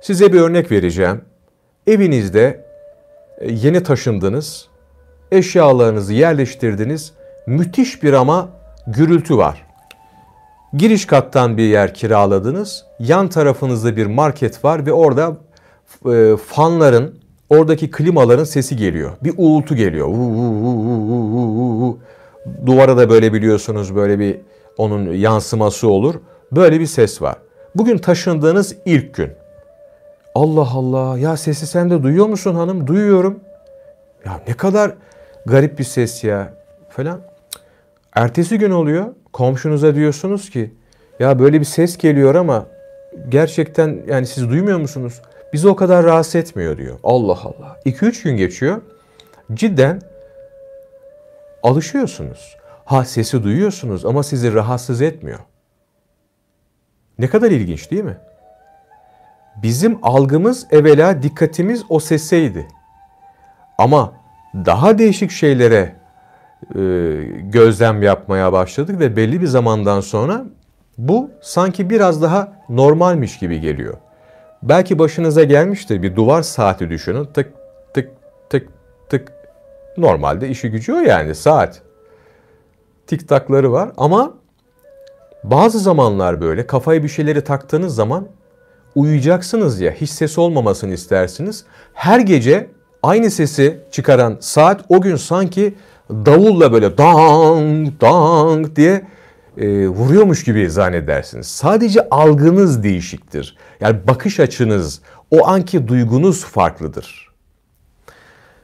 size bir örnek vereceğim. Evinizde e, yeni taşındınız, eşyalarınızı yerleştirdiniz. Müthiş bir ama gürültü var. Giriş kattan bir yer kiraladınız. Yan tarafınızda bir market var ve orada e, fanların, oradaki klimaların sesi geliyor. Bir uğultu geliyor. Duvara da böyle biliyorsunuz böyle bir onun yansıması olur. Böyle bir ses var. Bugün taşındığınız ilk gün. Allah Allah ya sesi sen de duyuyor musun hanım? Duyuyorum. Ya ne kadar garip bir ses ya falan. Ertesi gün oluyor. Komşunuza diyorsunuz ki ya böyle bir ses geliyor ama gerçekten yani siz duymuyor musunuz? Bizi o kadar rahatsız etmiyor diyor. Allah Allah. 2-3 gün geçiyor. Cidden alışıyorsunuz. Ha sesi duyuyorsunuz ama sizi rahatsız etmiyor. Ne kadar ilginç değil mi? Bizim algımız evvela dikkatimiz o seseydi. Ama daha değişik şeylere gözlem yapmaya başladık ve belli bir zamandan sonra bu sanki biraz daha normalmiş gibi geliyor. Belki başınıza gelmiştir bir duvar saati düşünün. Tık tık tık tık. Normalde işi gücü o yani saat. Tik takları var ama bazı zamanlar böyle kafaya bir şeyleri taktığınız zaman uyuyacaksınız ya hiç ses olmamasını istersiniz. Her gece aynı sesi çıkaran saat o gün sanki davulla böyle dang dang diye e, vuruyormuş gibi zannedersiniz. Sadece algınız değişiktir. Yani bakış açınız, o anki duygunuz farklıdır.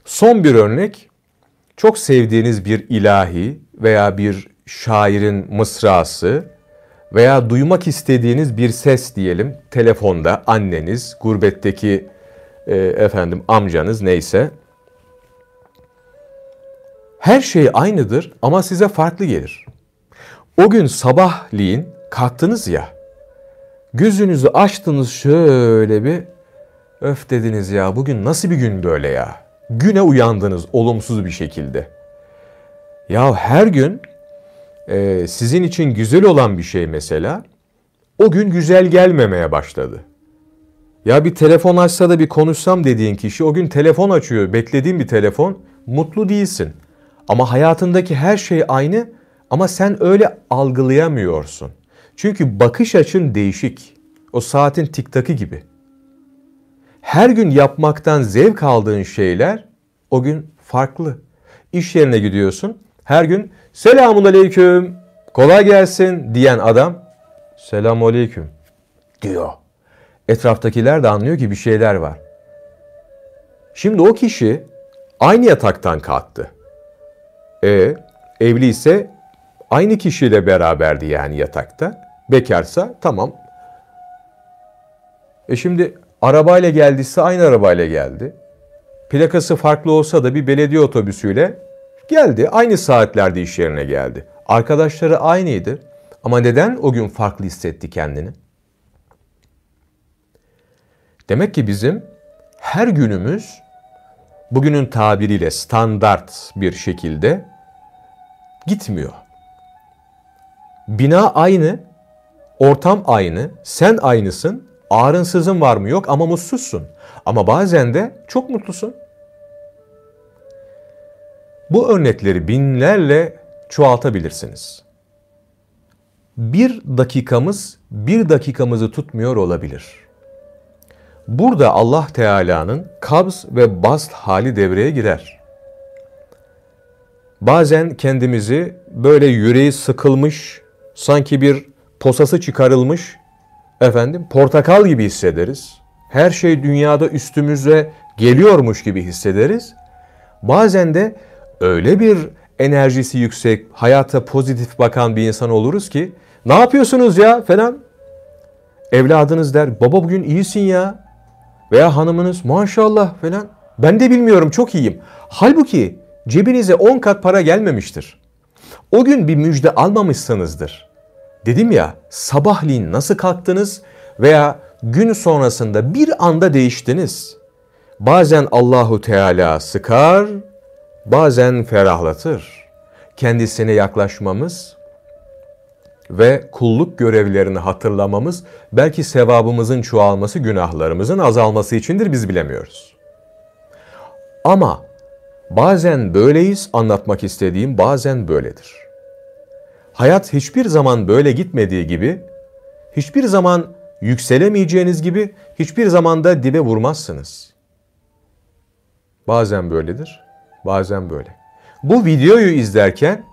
Son bir örnek, çok sevdiğiniz bir ilahi veya bir şairin mısrası veya duymak istediğiniz bir ses diyelim telefonda anneniz, gurbetteki e, efendim amcanız neyse her şey aynıdır ama size farklı gelir. O gün sabahleyin kalktınız ya, gözünüzü açtınız şöyle bir, öf dediniz ya bugün nasıl bir gün böyle ya? Güne uyandınız olumsuz bir şekilde. Ya her gün e, sizin için güzel olan bir şey mesela, o gün güzel gelmemeye başladı. Ya bir telefon açsa da bir konuşsam dediğin kişi o gün telefon açıyor, beklediğin bir telefon, mutlu değilsin. Ama hayatındaki her şey aynı ama sen öyle algılayamıyorsun. Çünkü bakış açın değişik. O saatin tiktakı gibi. Her gün yapmaktan zevk aldığın şeyler o gün farklı. İş yerine gidiyorsun. Her gün selamun aleyküm, kolay gelsin diyen adam selamun aleyküm diyor. Etraftakiler de anlıyor ki bir şeyler var. Şimdi o kişi aynı yataktan kalktı. E evli ise aynı kişiyle beraberdi yani yatakta. Bekarsa tamam. E şimdi arabayla geldiyse aynı arabayla geldi. Plakası farklı olsa da bir belediye otobüsüyle geldi. Aynı saatlerde iş yerine geldi. Arkadaşları aynıydı. Ama neden o gün farklı hissetti kendini? Demek ki bizim her günümüz bugünün tabiriyle standart bir şekilde gitmiyor. Bina aynı, ortam aynı, sen aynısın, ağrınsızın var mı yok ama mutsuzsun. Ama bazen de çok mutlusun. Bu örnekleri binlerle çoğaltabilirsiniz. Bir dakikamız bir dakikamızı tutmuyor olabilir. Burada Allah Teala'nın kabz ve bast hali devreye girer. Bazen kendimizi böyle yüreği sıkılmış, sanki bir posası çıkarılmış, efendim portakal gibi hissederiz. Her şey dünyada üstümüze geliyormuş gibi hissederiz. Bazen de öyle bir enerjisi yüksek, hayata pozitif bakan bir insan oluruz ki ne yapıyorsunuz ya falan. Evladınız der baba bugün iyisin ya veya hanımınız maşallah falan. Ben de bilmiyorum çok iyiyim. Halbuki cebinize 10 kat para gelmemiştir. O gün bir müjde almamışsınızdır. Dedim ya sabahleyin nasıl kalktınız veya gün sonrasında bir anda değiştiniz. Bazen Allahu Teala sıkar, bazen ferahlatır. Kendisine yaklaşmamız ve kulluk görevlerini hatırlamamız belki sevabımızın çoğalması, günahlarımızın azalması içindir biz bilemiyoruz. Ama bazen böyleyiz anlatmak istediğim bazen böyledir. Hayat hiçbir zaman böyle gitmediği gibi, hiçbir zaman yükselemeyeceğiniz gibi hiçbir zaman da dibe vurmazsınız. Bazen böyledir, bazen böyle. Bu videoyu izlerken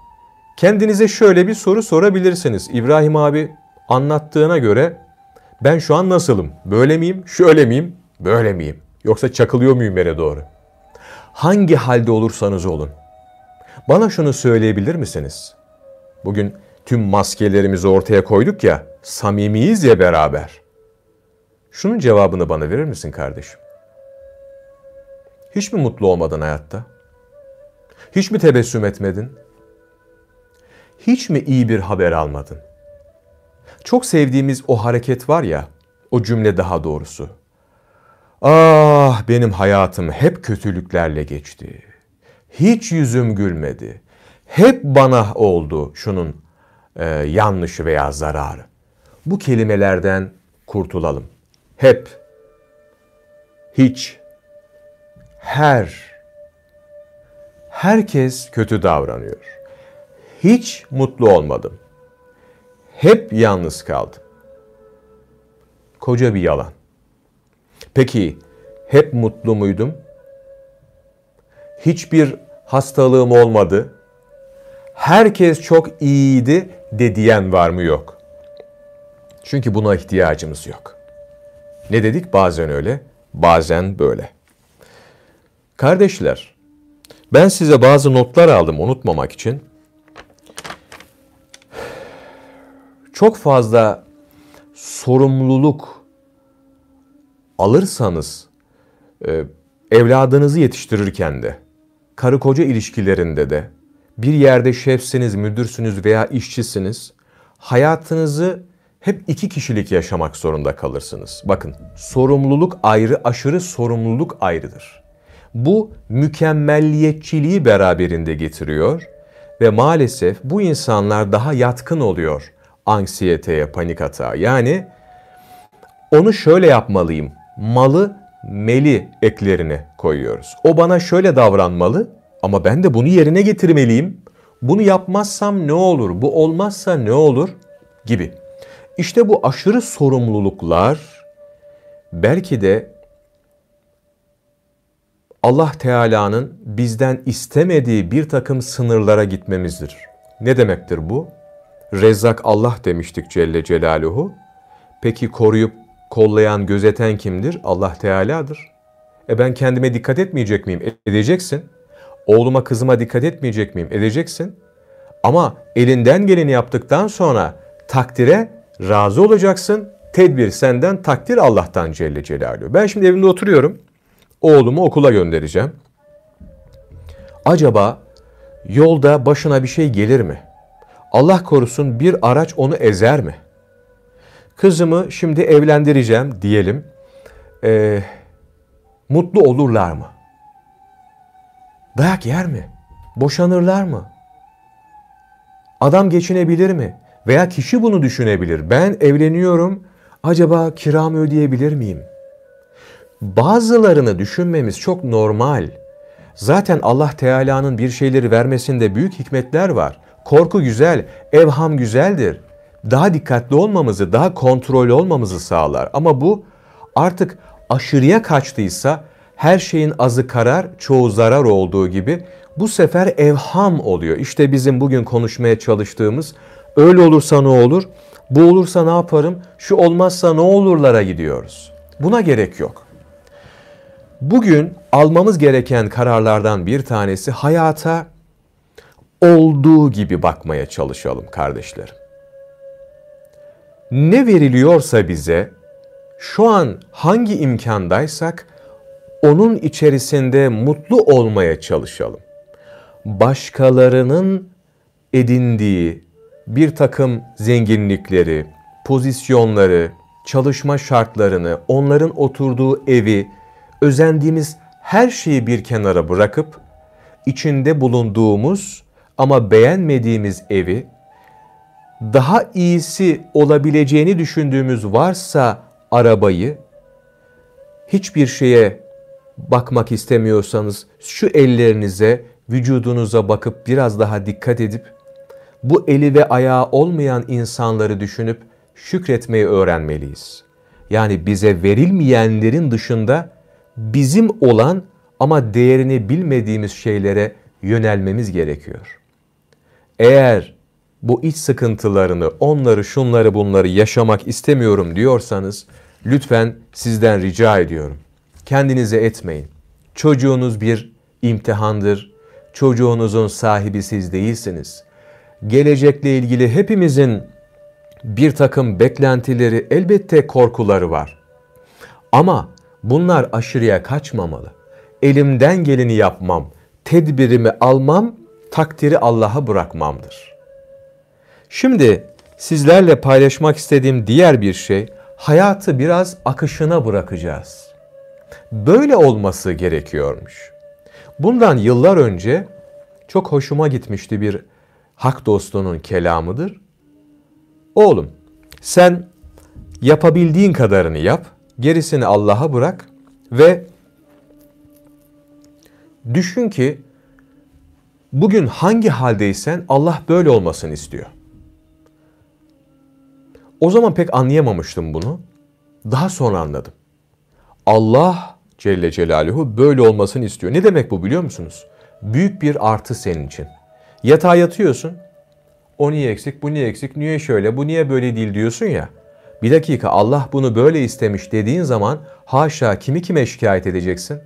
kendinize şöyle bir soru sorabilirsiniz. İbrahim abi anlattığına göre Ben şu an nasılım? Böyle miyim? Şöyle miyim? Böyle miyim? Yoksa çakılıyor muyum yere doğru? Hangi halde olursanız olun. Bana şunu söyleyebilir misiniz? Bugün tüm maskelerimizi ortaya koyduk ya, samimiyiz ya beraber. Şunun cevabını bana verir misin kardeşim? Hiç mi mutlu olmadın hayatta? Hiç mi tebessüm etmedin? Hiç mi iyi bir haber almadın? Çok sevdiğimiz o hareket var ya, o cümle daha doğrusu. Ah benim hayatım hep kötülüklerle geçti. Hiç yüzüm gülmedi. Hep bana oldu şunun e, yanlışı veya zararı. Bu kelimelerden kurtulalım. Hep, hiç, her, herkes kötü davranıyor. Hiç mutlu olmadım. Hep yalnız kaldım. Koca bir yalan. Peki hep mutlu muydum? Hiçbir hastalığım olmadı. Herkes çok iyiydi de diyen var mı yok. Çünkü buna ihtiyacımız yok. Ne dedik? Bazen öyle, bazen böyle. Kardeşler, ben size bazı notlar aldım unutmamak için. Çok fazla sorumluluk alırsanız e, evladınızı yetiştirirken de, karı koca ilişkilerinde de, bir yerde şefsiniz, müdürsünüz veya işçisiniz, hayatınızı hep iki kişilik yaşamak zorunda kalırsınız. Bakın, sorumluluk ayrı, aşırı sorumluluk ayrıdır. Bu mükemmelliyetçiliği beraberinde getiriyor ve maalesef bu insanlar daha yatkın oluyor anksiyeteye, panik atağa. Yani onu şöyle yapmalıyım, malı meli eklerine koyuyoruz. O bana şöyle davranmalı ama ben de bunu yerine getirmeliyim. Bunu yapmazsam ne olur, bu olmazsa ne olur gibi. İşte bu aşırı sorumluluklar belki de Allah Teala'nın bizden istemediği bir takım sınırlara gitmemizdir. Ne demektir bu? Rezzak Allah demiştik Celle Celaluhu. Peki koruyup kollayan, gözeten kimdir? Allah Teala'dır. E ben kendime dikkat etmeyecek miyim? Edeceksin. Oğluma, kızıma dikkat etmeyecek miyim? Edeceksin. Ama elinden geleni yaptıktan sonra takdire razı olacaksın. Tedbir senden, takdir Allah'tan Celle Celaluhu. Ben şimdi evimde oturuyorum. Oğlumu okula göndereceğim. Acaba yolda başına bir şey gelir mi? Allah korusun bir araç onu ezer mi? Kızımı şimdi evlendireceğim diyelim. Ee, mutlu olurlar mı? Dayak yer mi? Boşanırlar mı? Adam geçinebilir mi? Veya kişi bunu düşünebilir. Ben evleniyorum, acaba kiramı ödeyebilir miyim? Bazılarını düşünmemiz çok normal. Zaten Allah Teala'nın bir şeyleri vermesinde büyük hikmetler var. Korku güzel, evham güzeldir. Daha dikkatli olmamızı, daha kontrollü olmamızı sağlar. Ama bu artık aşırıya kaçtıysa her şeyin azı karar, çoğu zarar olduğu gibi bu sefer evham oluyor. İşte bizim bugün konuşmaya çalıştığımız öyle olursa ne olur, bu olursa ne yaparım, şu olmazsa ne olurlara gidiyoruz. Buna gerek yok. Bugün almamız gereken kararlardan bir tanesi hayata olduğu gibi bakmaya çalışalım kardeşlerim. Ne veriliyorsa bize şu an hangi imkandaysak onun içerisinde mutlu olmaya çalışalım. Başkalarının edindiği bir takım zenginlikleri, pozisyonları, çalışma şartlarını, onların oturduğu evi, özendiğimiz her şeyi bir kenara bırakıp içinde bulunduğumuz ama beğenmediğimiz evi daha iyisi olabileceğini düşündüğümüz varsa arabayı hiçbir şeye bakmak istemiyorsanız şu ellerinize, vücudunuza bakıp biraz daha dikkat edip bu eli ve ayağı olmayan insanları düşünüp şükretmeyi öğrenmeliyiz. Yani bize verilmeyenlerin dışında bizim olan ama değerini bilmediğimiz şeylere yönelmemiz gerekiyor. Eğer bu iç sıkıntılarını, onları, şunları, bunları yaşamak istemiyorum diyorsanız lütfen sizden rica ediyorum. Kendinize etmeyin. Çocuğunuz bir imtihandır. Çocuğunuzun sahibi siz değilsiniz. Gelecekle ilgili hepimizin bir takım beklentileri, elbette korkuları var. Ama bunlar aşırıya kaçmamalı. Elimden geleni yapmam, tedbirimi almam, takdiri Allah'a bırakmamdır. Şimdi sizlerle paylaşmak istediğim diğer bir şey, hayatı biraz akışına bırakacağız. Böyle olması gerekiyormuş. Bundan yıllar önce çok hoşuma gitmişti bir hak dostunun kelamıdır. Oğlum sen yapabildiğin kadarını yap, gerisini Allah'a bırak ve düşün ki bugün hangi haldeysen Allah böyle olmasını istiyor. O zaman pek anlayamamıştım bunu. Daha sonra anladım. Allah Celle Celaluhu böyle olmasını istiyor. Ne demek bu biliyor musunuz? Büyük bir artı senin için. Yatağa yatıyorsun. O niye eksik, bu niye eksik, niye şöyle, bu niye böyle değil diyorsun ya. Bir dakika Allah bunu böyle istemiş dediğin zaman haşa kimi kime şikayet edeceksin?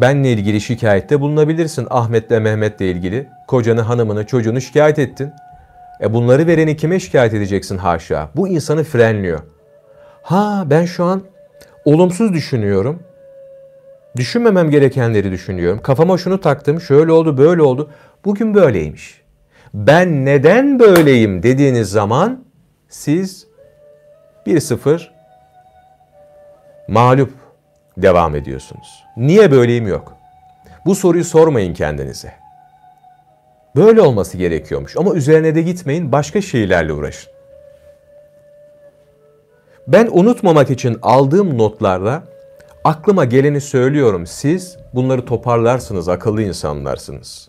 Benle ilgili şikayette bulunabilirsin Ahmet'le Mehmet'le ilgili. Kocanı, hanımını, çocuğunu şikayet ettin. E bunları vereni kime şikayet edeceksin haşa? Bu insanı frenliyor. Ha ben şu an olumsuz düşünüyorum. Düşünmemem gerekenleri düşünüyorum. Kafama şunu taktım, şöyle oldu, böyle oldu. Bugün böyleymiş. Ben neden böyleyim dediğiniz zaman siz 1-0 mağlup devam ediyorsunuz. Niye böyleyim yok? Bu soruyu sormayın kendinize. Böyle olması gerekiyormuş ama üzerine de gitmeyin başka şeylerle uğraşın. Ben unutmamak için aldığım notlarda aklıma geleni söylüyorum. Siz bunları toparlarsınız, akıllı insanlarsınız.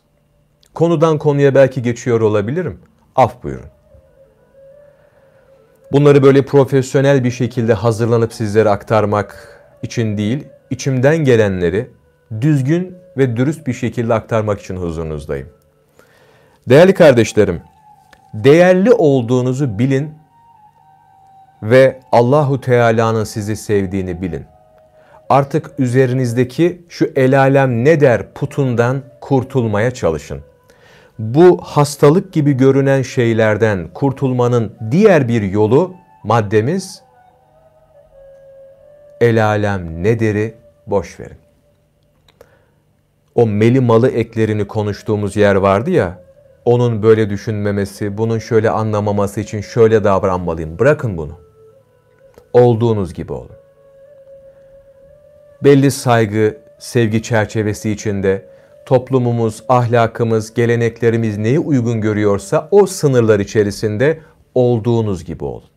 Konudan konuya belki geçiyor olabilirim. Af buyurun. Bunları böyle profesyonel bir şekilde hazırlanıp sizlere aktarmak için değil, içimden gelenleri düzgün ve dürüst bir şekilde aktarmak için huzurunuzdayım. Değerli kardeşlerim, değerli olduğunuzu bilin ve Allahu Teala'nın sizi sevdiğini bilin. Artık üzerinizdeki şu el alem ne der putundan kurtulmaya çalışın. Bu hastalık gibi görünen şeylerden kurtulmanın diğer bir yolu maddemiz el alem ne deri boş verin. O meli malı eklerini konuştuğumuz yer vardı ya, onun böyle düşünmemesi, bunun şöyle anlamaması için şöyle davranmalıyım. Bırakın bunu. Olduğunuz gibi olun. Belli saygı, sevgi çerçevesi içinde toplumumuz, ahlakımız, geleneklerimiz neyi uygun görüyorsa o sınırlar içerisinde olduğunuz gibi olun.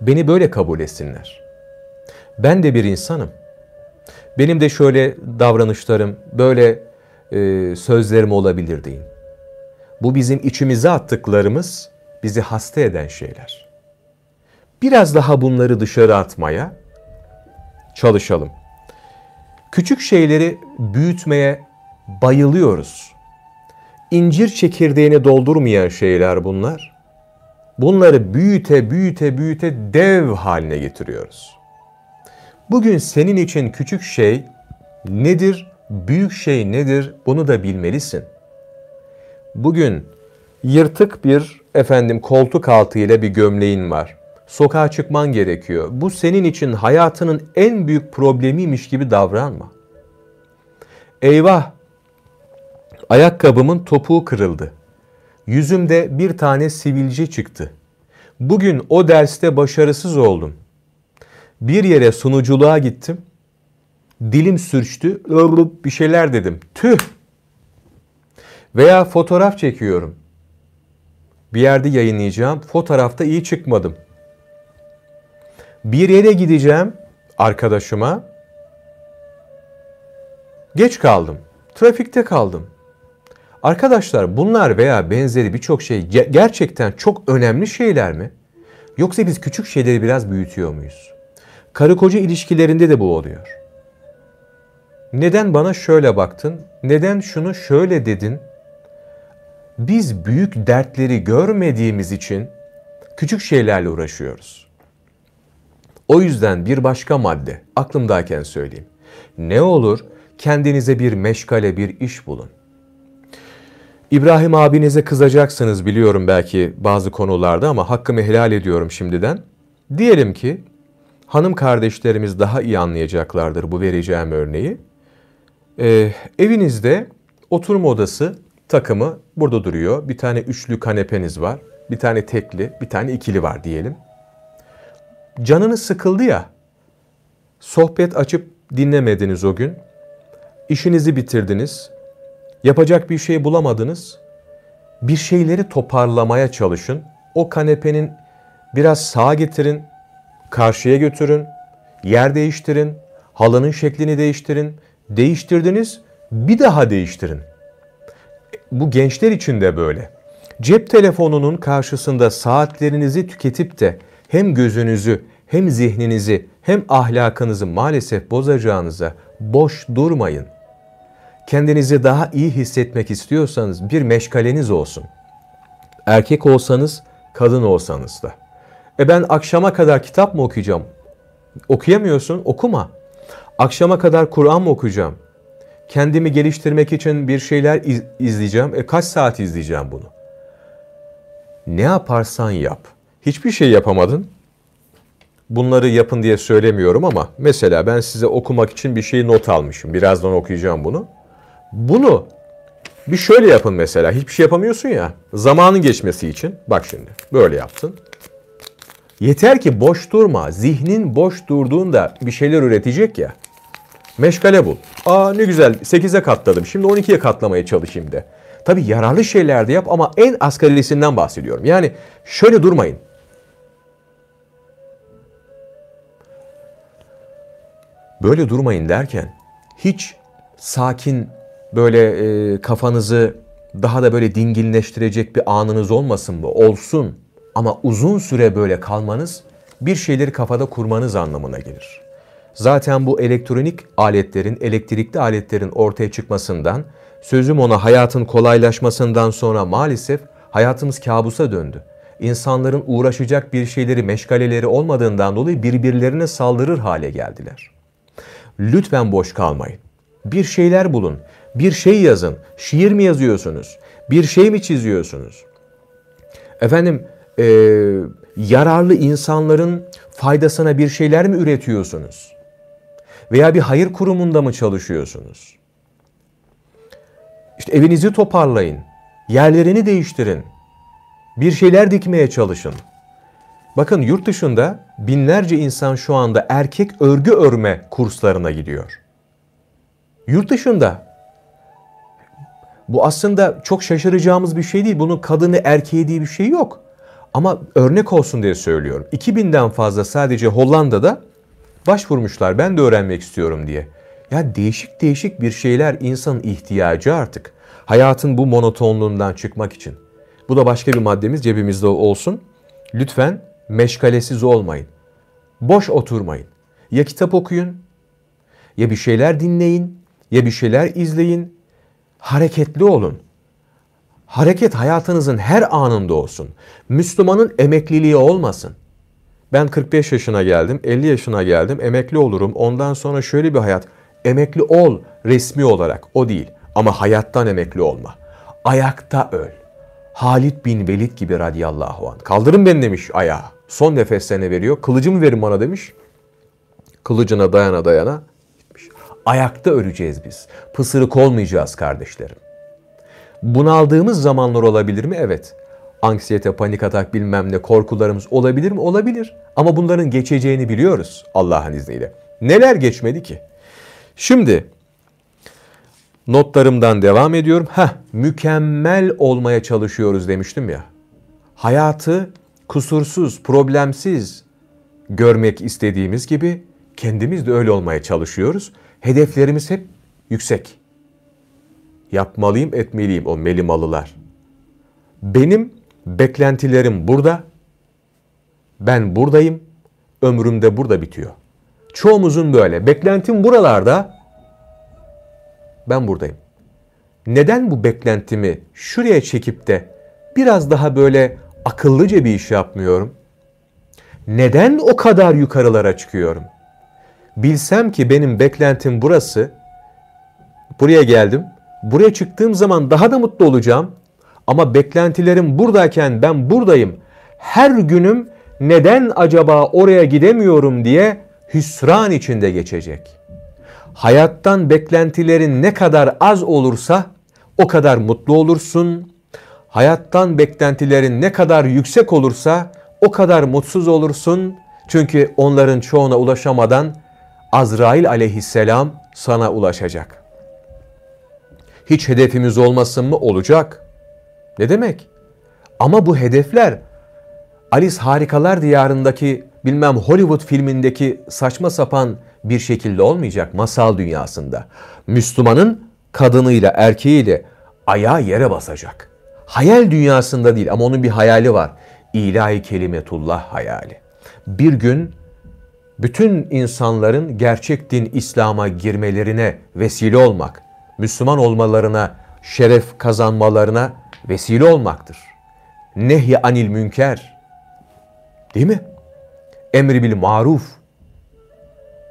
Beni böyle kabul etsinler. Ben de bir insanım. Benim de şöyle davranışlarım, böyle e, sözlerim olabilir deyin. Bu bizim içimize attıklarımız bizi hasta eden şeyler. Biraz daha bunları dışarı atmaya çalışalım. Küçük şeyleri büyütmeye bayılıyoruz. İncir çekirdeğini doldurmayan şeyler bunlar. Bunları büyüte büyüte büyüte dev haline getiriyoruz. Bugün senin için küçük şey nedir, büyük şey nedir bunu da bilmelisin. Bugün yırtık bir efendim koltuk altı ile bir gömleğin var. Sokağa çıkman gerekiyor. Bu senin için hayatının en büyük problemiymiş gibi davranma. Eyvah! Ayakkabımın topuğu kırıldı. Yüzümde bir tane sivilce çıktı. Bugün o derste başarısız oldum. Bir yere sunuculuğa gittim. Dilim sürçtü. Bir şeyler dedim. Tüh! Veya fotoğraf çekiyorum. Bir yerde yayınlayacağım. Fotoğrafta iyi çıkmadım. Bir yere gideceğim arkadaşıma. Geç kaldım. Trafikte kaldım. Arkadaşlar bunlar veya benzeri birçok şey gerçekten çok önemli şeyler mi? Yoksa biz küçük şeyleri biraz büyütüyor muyuz? Karı koca ilişkilerinde de bu oluyor. Neden bana şöyle baktın? Neden şunu şöyle dedin? Biz büyük dertleri görmediğimiz için küçük şeylerle uğraşıyoruz. O yüzden bir başka madde aklımdayken söyleyeyim. Ne olur kendinize bir meşgale, bir iş bulun. İbrahim abinize kızacaksınız biliyorum belki bazı konularda ama hakkımı helal ediyorum şimdiden. Diyelim ki hanım kardeşlerimiz daha iyi anlayacaklardır bu vereceğim örneği. Ee, evinizde oturma odası takımı burada duruyor. Bir tane üçlü kanepeniz var. Bir tane tekli, bir tane ikili var diyelim. Canınız sıkıldı ya. Sohbet açıp dinlemediniz o gün. İşinizi bitirdiniz. Yapacak bir şey bulamadınız. Bir şeyleri toparlamaya çalışın. O kanepenin biraz sağa getirin, karşıya götürün, yer değiştirin, halının şeklini değiştirin. Değiştirdiniz, bir daha değiştirin. Bu gençler için de böyle. Cep telefonunun karşısında saatlerinizi tüketip de hem gözünüzü hem zihninizi hem ahlakınızı maalesef bozacağınıza boş durmayın. Kendinizi daha iyi hissetmek istiyorsanız bir meşgaleniz olsun. Erkek olsanız, kadın olsanız da. E ben akşama kadar kitap mı okuyacağım? Okuyamıyorsun, okuma. Akşama kadar Kur'an mı okuyacağım? Kendimi geliştirmek için bir şeyler iz- izleyeceğim. E kaç saat izleyeceğim bunu? Ne yaparsan yap. Hiçbir şey yapamadın. Bunları yapın diye söylemiyorum ama mesela ben size okumak için bir şeyi not almışım. Birazdan okuyacağım bunu. Bunu bir şöyle yapın mesela. Hiçbir şey yapamıyorsun ya. Zamanın geçmesi için. Bak şimdi. Böyle yaptın. Yeter ki boş durma. Zihnin boş durduğunda bir şeyler üretecek ya. Meşgale bul. Aa ne güzel 8'e katladım. Şimdi 12'ye katlamaya çalışayım de. Tabii yararlı şeyler de yap ama en asgarisinden bahsediyorum. Yani şöyle durmayın. Böyle durmayın derken hiç sakin böyle e, kafanızı daha da böyle dinginleştirecek bir anınız olmasın mı? Olsun. Ama uzun süre böyle kalmanız bir şeyleri kafada kurmanız anlamına gelir. Zaten bu elektronik aletlerin, elektrikli aletlerin ortaya çıkmasından, sözüm ona hayatın kolaylaşmasından sonra maalesef hayatımız kabusa döndü. İnsanların uğraşacak bir şeyleri, meşgaleleri olmadığından dolayı birbirlerine saldırır hale geldiler. Lütfen boş kalmayın. Bir şeyler bulun. Bir şey yazın. Şiir mi yazıyorsunuz? Bir şey mi çiziyorsunuz? Efendim, e, yararlı insanların faydasına bir şeyler mi üretiyorsunuz? Veya bir hayır kurumunda mı çalışıyorsunuz? İşte evinizi toparlayın. Yerlerini değiştirin. Bir şeyler dikmeye çalışın. Bakın yurt dışında binlerce insan şu anda erkek örgü örme kurslarına gidiyor. Yurt dışında. Bu aslında çok şaşıracağımız bir şey değil. Bunun kadını erkeği diye bir şey yok. Ama örnek olsun diye söylüyorum. 2000'den fazla sadece Hollanda'da başvurmuşlar. Ben de öğrenmek istiyorum diye. Ya değişik değişik bir şeyler insanın ihtiyacı artık. Hayatın bu monotonluğundan çıkmak için. Bu da başka bir maddemiz cebimizde olsun. Lütfen meşgalesiz olmayın. Boş oturmayın. Ya kitap okuyun, ya bir şeyler dinleyin, ya bir şeyler izleyin. Hareketli olun. Hareket hayatınızın her anında olsun. Müslümanın emekliliği olmasın. Ben 45 yaşına geldim, 50 yaşına geldim, emekli olurum. Ondan sonra şöyle bir hayat. Emekli ol resmi olarak, o değil. Ama hayattan emekli olma. Ayakta öl. Halit bin Velid gibi radiyallahu anh. Kaldırın beni demiş ayağa. Son nefeslerini veriyor. Kılıcımı verin bana demiş. Kılıcına dayana dayana gitmiş. Ayakta öleceğiz biz. Pısırık olmayacağız kardeşlerim. Bunaldığımız zamanlar olabilir mi? Evet. Anksiyete, panik atak bilmem ne korkularımız olabilir mi? Olabilir. Ama bunların geçeceğini biliyoruz Allah'ın izniyle. Neler geçmedi ki? Şimdi notlarımdan devam ediyorum. Heh, mükemmel olmaya çalışıyoruz demiştim ya. Hayatı kusursuz, problemsiz görmek istediğimiz gibi kendimiz de öyle olmaya çalışıyoruz. Hedeflerimiz hep yüksek. Yapmalıyım, etmeliyim o melimalılar. Benim beklentilerim burada. Ben buradayım. Ömrüm de burada bitiyor. Çoğumuzun böyle. Beklentim buralarda. Ben buradayım. neden bu beklentimi şuraya çekip de biraz daha böyle akıllıca bir iş yapmıyorum? Neden o kadar yukarılara çıkıyorum? Bilsem ki benim beklentim burası. Buraya geldim. Buraya çıktığım zaman daha da mutlu olacağım. Ama beklentilerim buradayken ben buradayım. Her günüm neden acaba oraya gidemiyorum diye hüsran içinde geçecek. Hayattan beklentilerin ne kadar az olursa o kadar mutlu olursun. Hayattan beklentilerin ne kadar yüksek olursa o kadar mutsuz olursun. Çünkü onların çoğuna ulaşamadan Azrail aleyhisselam sana ulaşacak. Hiç hedefimiz olmasın mı? Olacak. Ne demek? Ama bu hedefler Alice Harikalar Diyarı'ndaki bilmem Hollywood filmindeki saçma sapan bir şekilde olmayacak masal dünyasında. Müslümanın kadınıyla erkeğiyle ayağı yere basacak. Hayal dünyasında değil ama onun bir hayali var. İlahi kelimetullah hayali. Bir gün bütün insanların gerçek din İslam'a girmelerine vesile olmak, Müslüman olmalarına, şeref kazanmalarına vesile olmaktır. Nehy anil münker. Değil mi? Emri bil maruf.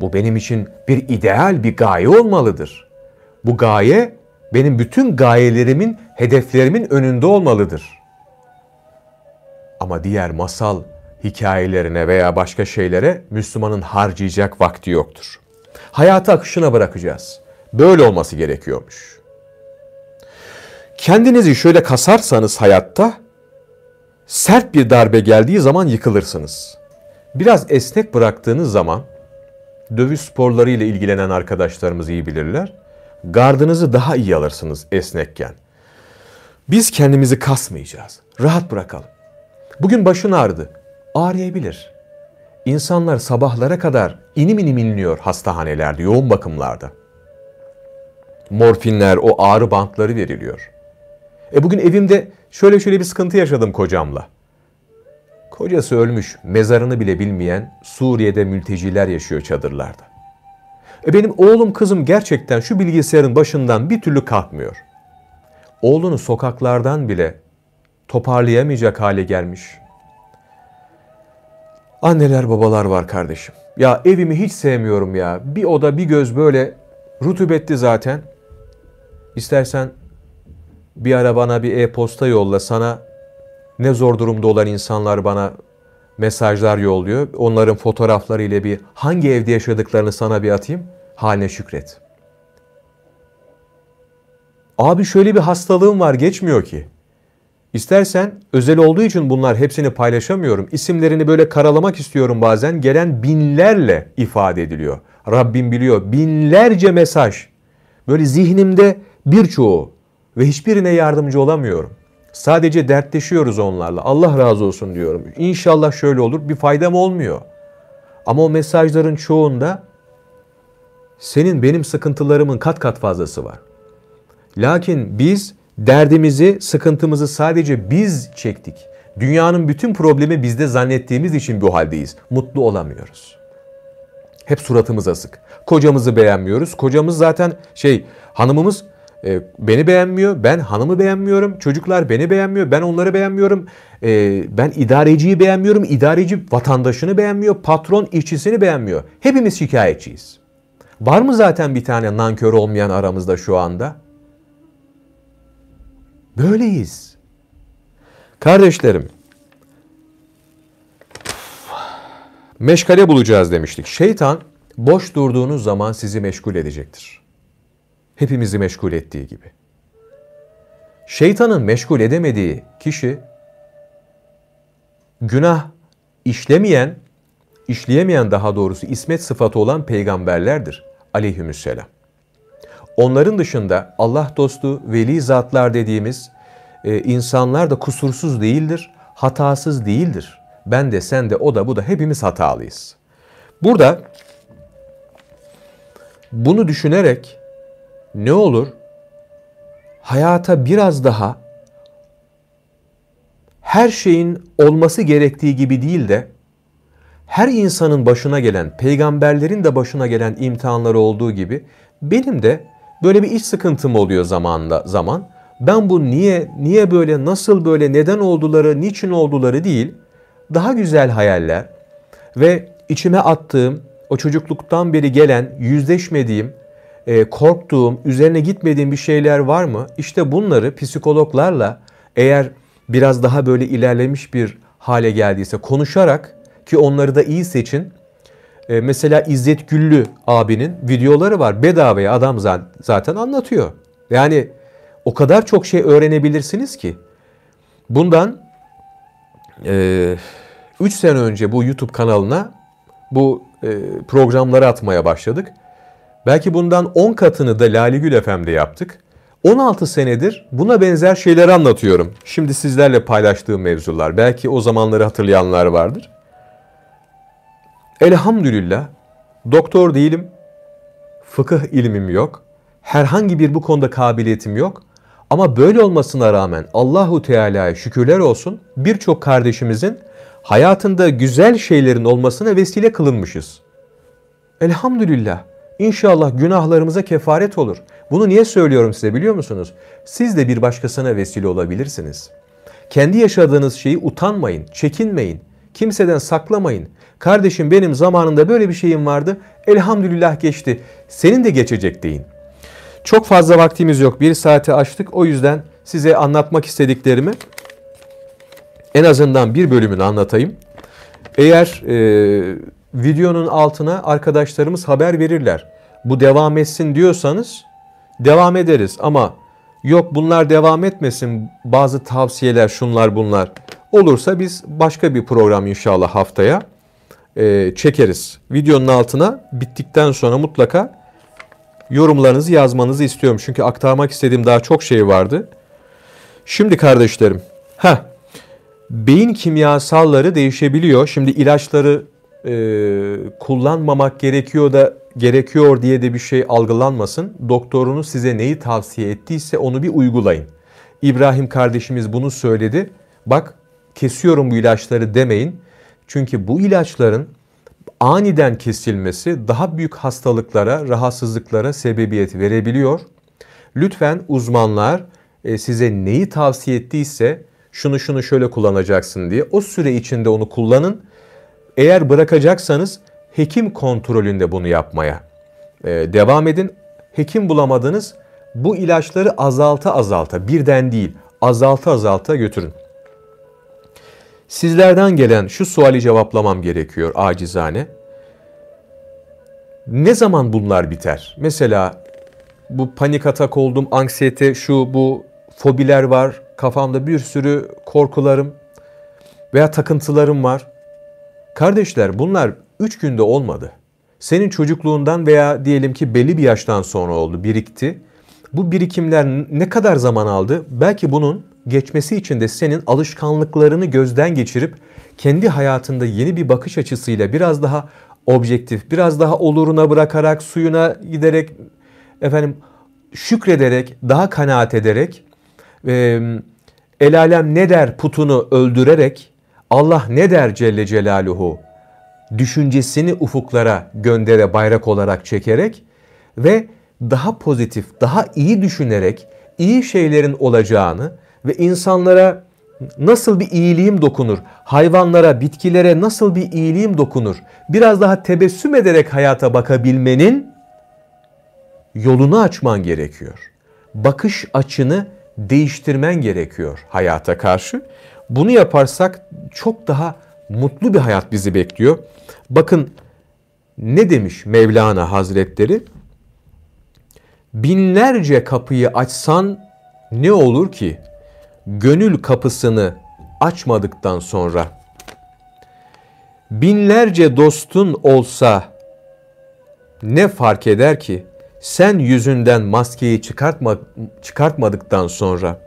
Bu benim için bir ideal, bir gaye olmalıdır. Bu gaye benim bütün gayelerimin, hedeflerimin önünde olmalıdır. Ama diğer masal hikayelerine veya başka şeylere Müslümanın harcayacak vakti yoktur. Hayatı akışına bırakacağız. Böyle olması gerekiyormuş. Kendinizi şöyle kasarsanız hayatta sert bir darbe geldiği zaman yıkılırsınız. Biraz esnek bıraktığınız zaman dövüş sporları ile ilgilenen arkadaşlarımız iyi bilirler. Gardınızı daha iyi alırsınız esnekken. Biz kendimizi kasmayacağız. Rahat bırakalım. Bugün başın ağrıdı. Ağrıyabilir. İnsanlar sabahlara kadar inim inim inliyor hastahanelerde, yoğun bakımlarda. Morfinler, o ağrı bantları veriliyor. E bugün evimde şöyle şöyle bir sıkıntı yaşadım kocamla. Kocası ölmüş, mezarını bile bilmeyen Suriye'de mülteciler yaşıyor çadırlarda. E benim oğlum kızım gerçekten şu bilgisayarın başından bir türlü kalkmıyor. Oğlunu sokaklardan bile toparlayamayacak hale gelmiş. Anneler babalar var kardeşim. Ya evimi hiç sevmiyorum ya. Bir oda bir göz böyle rutubetli zaten. İstersen bir ara bana bir e-posta yolla sana ne zor durumda olan insanlar bana mesajlar yolluyor. Onların fotoğrafları ile bir hangi evde yaşadıklarını sana bir atayım. Haline şükret. Abi şöyle bir hastalığım var geçmiyor ki. İstersen özel olduğu için bunlar hepsini paylaşamıyorum. İsimlerini böyle karalamak istiyorum bazen. Gelen binlerle ifade ediliyor. Rabbim biliyor. Binlerce mesaj. Böyle zihnimde birçoğu ve hiçbirine yardımcı olamıyorum. Sadece dertleşiyoruz onlarla. Allah razı olsun diyorum. İnşallah şöyle olur. Bir faydam olmuyor. Ama o mesajların çoğunda senin benim sıkıntılarımın kat kat fazlası var. Lakin biz derdimizi, sıkıntımızı sadece biz çektik. Dünyanın bütün problemi bizde zannettiğimiz için bu haldeyiz. Mutlu olamıyoruz. Hep suratımız asık. Kocamızı beğenmiyoruz. Kocamız zaten şey hanımımız e, beni beğenmiyor, ben hanımı beğenmiyorum, çocuklar beni beğenmiyor, ben onları beğenmiyorum, e, ben idareciyi beğenmiyorum, idareci vatandaşını beğenmiyor, patron işçisini beğenmiyor. Hepimiz şikayetçiyiz. Var mı zaten bir tane nankör olmayan aramızda şu anda? Böyleyiz. Kardeşlerim, meşgale bulacağız demiştik. Şeytan boş durduğunuz zaman sizi meşgul edecektir hepimizi meşgul ettiği gibi. Şeytanın meşgul edemediği kişi günah işlemeyen, işleyemeyen daha doğrusu ismet sıfatı olan peygamberlerdir aleyhisselam. Onların dışında Allah dostu, veli zatlar dediğimiz e, insanlar da kusursuz değildir, hatasız değildir. Ben de sen de o da bu da hepimiz hatalıyız. Burada bunu düşünerek ne olur? Hayata biraz daha her şeyin olması gerektiği gibi değil de her insanın başına gelen, peygamberlerin de başına gelen imtihanları olduğu gibi benim de Böyle bir iç sıkıntım oluyor zamanla zaman. Ben bu niye, niye böyle, nasıl böyle, neden olduları, niçin olduları değil, daha güzel hayaller ve içime attığım, o çocukluktan beri gelen, yüzleşmediğim, e, korktuğum, üzerine gitmediğim bir şeyler var mı? İşte bunları psikologlarla eğer biraz daha böyle ilerlemiş bir hale geldiyse konuşarak ki onları da iyi seçin. E, mesela İzzet Güllü abinin videoları var. Bedavaya adam zaten anlatıyor. Yani o kadar çok şey öğrenebilirsiniz ki. Bundan 3 e, sene önce bu YouTube kanalına bu e, programları atmaya başladık. Belki bundan 10 katını da Lali Gül FM'de yaptık. 16 senedir buna benzer şeyleri anlatıyorum. Şimdi sizlerle paylaştığım mevzular. Belki o zamanları hatırlayanlar vardır. Elhamdülillah doktor değilim. Fıkıh ilmim yok. Herhangi bir bu konuda kabiliyetim yok. Ama böyle olmasına rağmen Allahu Teala'ya şükürler olsun birçok kardeşimizin hayatında güzel şeylerin olmasına vesile kılınmışız. Elhamdülillah. İnşallah günahlarımıza kefaret olur. Bunu niye söylüyorum size biliyor musunuz? Siz de bir başkasına vesile olabilirsiniz. Kendi yaşadığınız şeyi utanmayın, çekinmeyin. Kimseden saklamayın. Kardeşim benim zamanında böyle bir şeyim vardı. Elhamdülillah geçti. Senin de geçecek deyin. Çok fazla vaktimiz yok. Bir saate açtık. O yüzden size anlatmak istediklerimi en azından bir bölümünü anlatayım. Eğer e, videonun altına arkadaşlarımız haber verirler. Bu devam etsin diyorsanız devam ederiz ama yok bunlar devam etmesin bazı tavsiyeler şunlar bunlar olursa biz başka bir program inşallah haftaya e, çekeriz. Videonun altına bittikten sonra mutlaka yorumlarınızı yazmanızı istiyorum. Çünkü aktarmak istediğim daha çok şey vardı. Şimdi kardeşlerim, ha beyin kimyasalları değişebiliyor. Şimdi ilaçları e, kullanmamak gerekiyor da gerekiyor diye de bir şey algılanmasın. Doktorunuz size neyi tavsiye ettiyse onu bir uygulayın. İbrahim kardeşimiz bunu söyledi. Bak kesiyorum bu ilaçları demeyin. Çünkü bu ilaçların aniden kesilmesi daha büyük hastalıklara, rahatsızlıklara sebebiyet verebiliyor. Lütfen uzmanlar e, size neyi tavsiye ettiyse şunu şunu şöyle kullanacaksın diye o süre içinde onu kullanın. Eğer bırakacaksanız hekim kontrolünde bunu yapmaya e, devam edin. Hekim bulamadınız bu ilaçları azalta azalta birden değil azalta azalta götürün. Sizlerden gelen şu suali cevaplamam gerekiyor acizane. Ne zaman bunlar biter? Mesela bu panik atak oldum, anksiyete, şu bu fobiler var, kafamda bir sürü korkularım veya takıntılarım var. Kardeşler bunlar üç günde olmadı. Senin çocukluğundan veya diyelim ki belli bir yaştan sonra oldu, birikti. Bu birikimler ne kadar zaman aldı? Belki bunun geçmesi için de senin alışkanlıklarını gözden geçirip kendi hayatında yeni bir bakış açısıyla biraz daha objektif, biraz daha oluruna bırakarak, suyuna giderek, efendim şükrederek, daha kanaat ederek, e, el alem ne der putunu öldürerek, Allah ne der Celle Celaluhu düşüncesini ufuklara göndere bayrak olarak çekerek ve daha pozitif, daha iyi düşünerek iyi şeylerin olacağını ve insanlara nasıl bir iyiliğim dokunur, hayvanlara, bitkilere nasıl bir iyiliğim dokunur, biraz daha tebessüm ederek hayata bakabilmenin yolunu açman gerekiyor. Bakış açını değiştirmen gerekiyor hayata karşı. Bunu yaparsak çok daha mutlu bir hayat bizi bekliyor. Bakın ne demiş Mevlana Hazretleri? Binlerce kapıyı açsan ne olur ki gönül kapısını açmadıktan sonra binlerce dostun olsa ne fark eder ki sen yüzünden maskeyi çıkartma, çıkartmadıktan sonra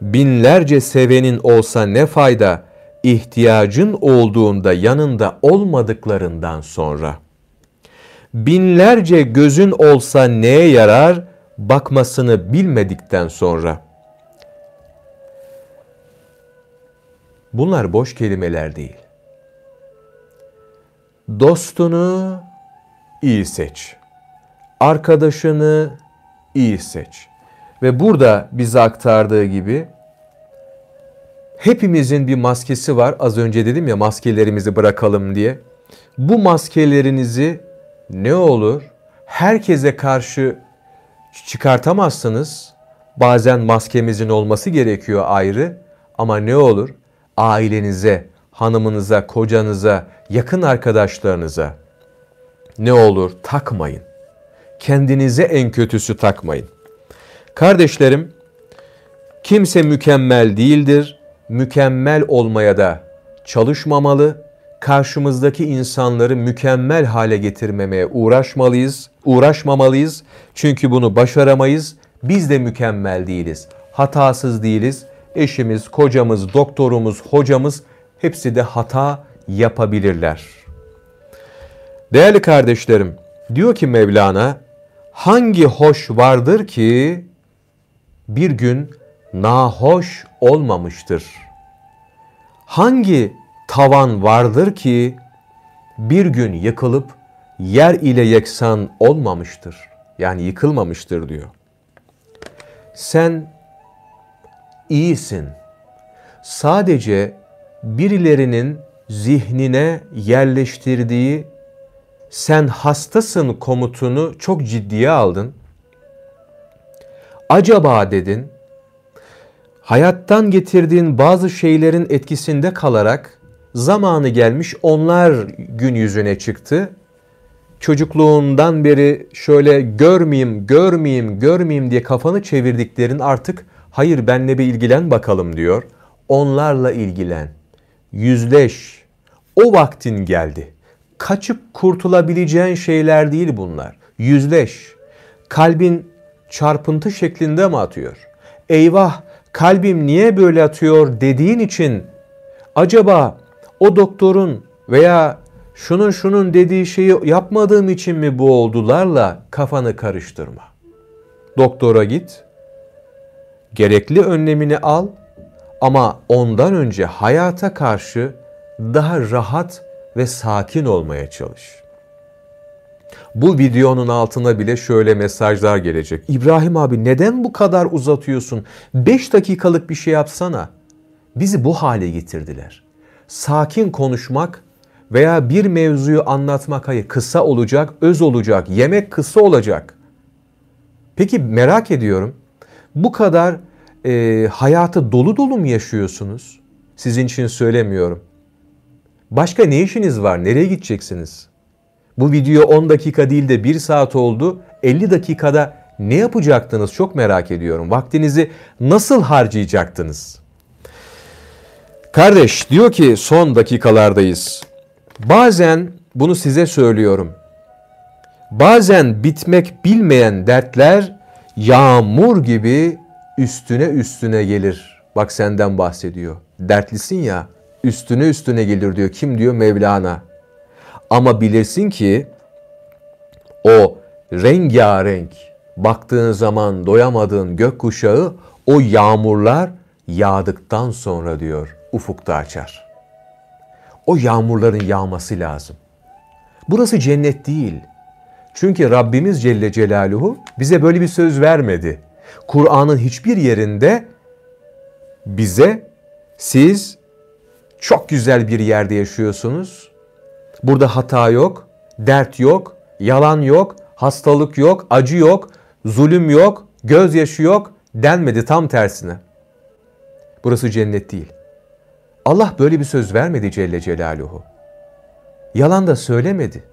binlerce sevenin olsa ne fayda ihtiyacın olduğunda yanında olmadıklarından sonra binlerce gözün olsa neye yarar bakmasını bilmedikten sonra Bunlar boş kelimeler değil. Dostunu iyi seç. Arkadaşını iyi seç. Ve burada bize aktardığı gibi hepimizin bir maskesi var. Az önce dedim ya maskelerimizi bırakalım diye. Bu maskelerinizi ne olur herkese karşı çıkartamazsınız. Bazen maskemizin olması gerekiyor ayrı ama ne olur ailenize, hanımınıza, kocanıza, yakın arkadaşlarınıza ne olur takmayın. Kendinize en kötüsü takmayın. Kardeşlerim, kimse mükemmel değildir. Mükemmel olmaya da çalışmamalı. Karşımızdaki insanları mükemmel hale getirmemeye uğraşmalıyız, uğraşmamalıyız. Çünkü bunu başaramayız. Biz de mükemmel değiliz. Hatasız değiliz. Eşimiz, kocamız, doktorumuz, hocamız hepsi de hata yapabilirler. Değerli kardeşlerim, diyor ki Mevlana, hangi hoş vardır ki bir gün nahoş olmamıştır? Hangi tavan vardır ki bir gün yıkılıp yer ile yeksan olmamıştır? Yani yıkılmamıştır diyor. Sen iyisin. Sadece birilerinin zihnine yerleştirdiği sen hastasın komutunu çok ciddiye aldın. Acaba dedin, hayattan getirdiğin bazı şeylerin etkisinde kalarak zamanı gelmiş onlar gün yüzüne çıktı. Çocukluğundan beri şöyle görmeyeyim, görmeyeyim, görmeyeyim diye kafanı çevirdiklerin artık hayır benle bir ilgilen bakalım diyor. Onlarla ilgilen, yüzleş. O vaktin geldi. Kaçıp kurtulabileceğin şeyler değil bunlar. Yüzleş. Kalbin çarpıntı şeklinde mi atıyor? Eyvah kalbim niye böyle atıyor dediğin için acaba o doktorun veya şunun şunun dediği şeyi yapmadığım için mi bu oldularla kafanı karıştırma. Doktora git, gerekli önlemini al ama ondan önce hayata karşı daha rahat ve sakin olmaya çalış. Bu videonun altına bile şöyle mesajlar gelecek. İbrahim abi neden bu kadar uzatıyorsun? 5 dakikalık bir şey yapsana. Bizi bu hale getirdiler. Sakin konuşmak veya bir mevzuyu anlatmak hayır kısa olacak, öz olacak, yemek kısa olacak. Peki merak ediyorum. Bu kadar e, hayatı dolu dolu mu yaşıyorsunuz? Sizin için söylemiyorum. Başka ne işiniz var? Nereye gideceksiniz? Bu video 10 dakika değil de 1 saat oldu. 50 dakikada ne yapacaktınız çok merak ediyorum. Vaktinizi nasıl harcayacaktınız? Kardeş diyor ki son dakikalardayız. Bazen bunu size söylüyorum. Bazen bitmek bilmeyen dertler yağmur gibi üstüne üstüne gelir. Bak senden bahsediyor. Dertlisin ya üstüne üstüne gelir diyor. Kim diyor? Mevlana. Ama bilirsin ki o rengarenk baktığın zaman doyamadığın gökkuşağı o yağmurlar yağdıktan sonra diyor ufukta açar. O yağmurların yağması lazım. Burası cennet değil. Çünkü Rabbimiz Celle Celaluhu bize böyle bir söz vermedi. Kur'an'ın hiçbir yerinde bize siz çok güzel bir yerde yaşıyorsunuz. Burada hata yok, dert yok, yalan yok, hastalık yok, acı yok, zulüm yok, gözyaşı yok denmedi tam tersine. Burası cennet değil. Allah böyle bir söz vermedi Celle Celaluhu. Yalan da söylemedi.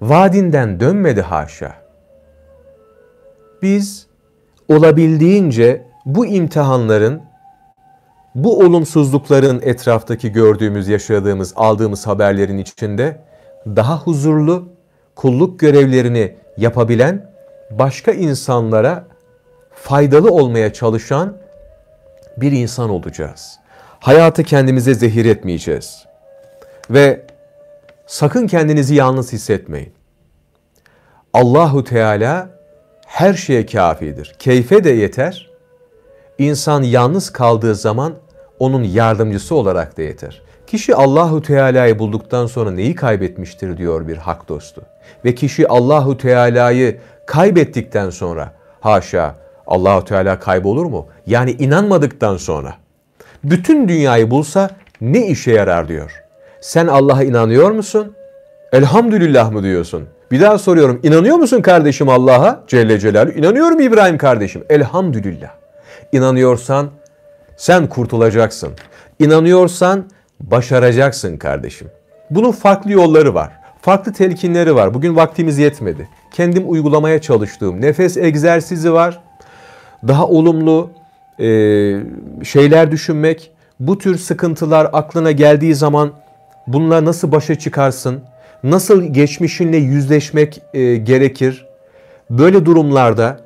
Vaadinden dönmedi haşa. Biz olabildiğince bu imtihanların bu olumsuzlukların etraftaki gördüğümüz, yaşadığımız, aldığımız haberlerin içinde daha huzurlu, kulluk görevlerini yapabilen, başka insanlara faydalı olmaya çalışan bir insan olacağız. Hayatı kendimize zehir etmeyeceğiz. Ve sakın kendinizi yalnız hissetmeyin. Allahu Teala her şeye kafidir. Keyfe de yeter, İnsan yalnız kaldığı zaman onun yardımcısı olarak da yeter. Kişi Allahu Teala'yı bulduktan sonra neyi kaybetmiştir diyor bir hak dostu. Ve kişi Allahu Teala'yı kaybettikten sonra Haşa. Allahu Teala kaybolur mu? Yani inanmadıktan sonra. Bütün dünyayı bulsa ne işe yarar diyor. Sen Allah'a inanıyor musun? Elhamdülillah mı diyorsun? Bir daha soruyorum. İnanıyor musun kardeşim Allah'a? Celle Celaluhu. İnanıyorum İbrahim kardeşim. Elhamdülillah. İnanıyorsan sen kurtulacaksın. İnanıyorsan başaracaksın kardeşim. Bunun farklı yolları var. Farklı telkinleri var. Bugün vaktimiz yetmedi. Kendim uygulamaya çalıştığım nefes egzersizi var. Daha olumlu e, şeyler düşünmek. Bu tür sıkıntılar aklına geldiği zaman bununla nasıl başa çıkarsın? Nasıl geçmişinle yüzleşmek e, gerekir? Böyle durumlarda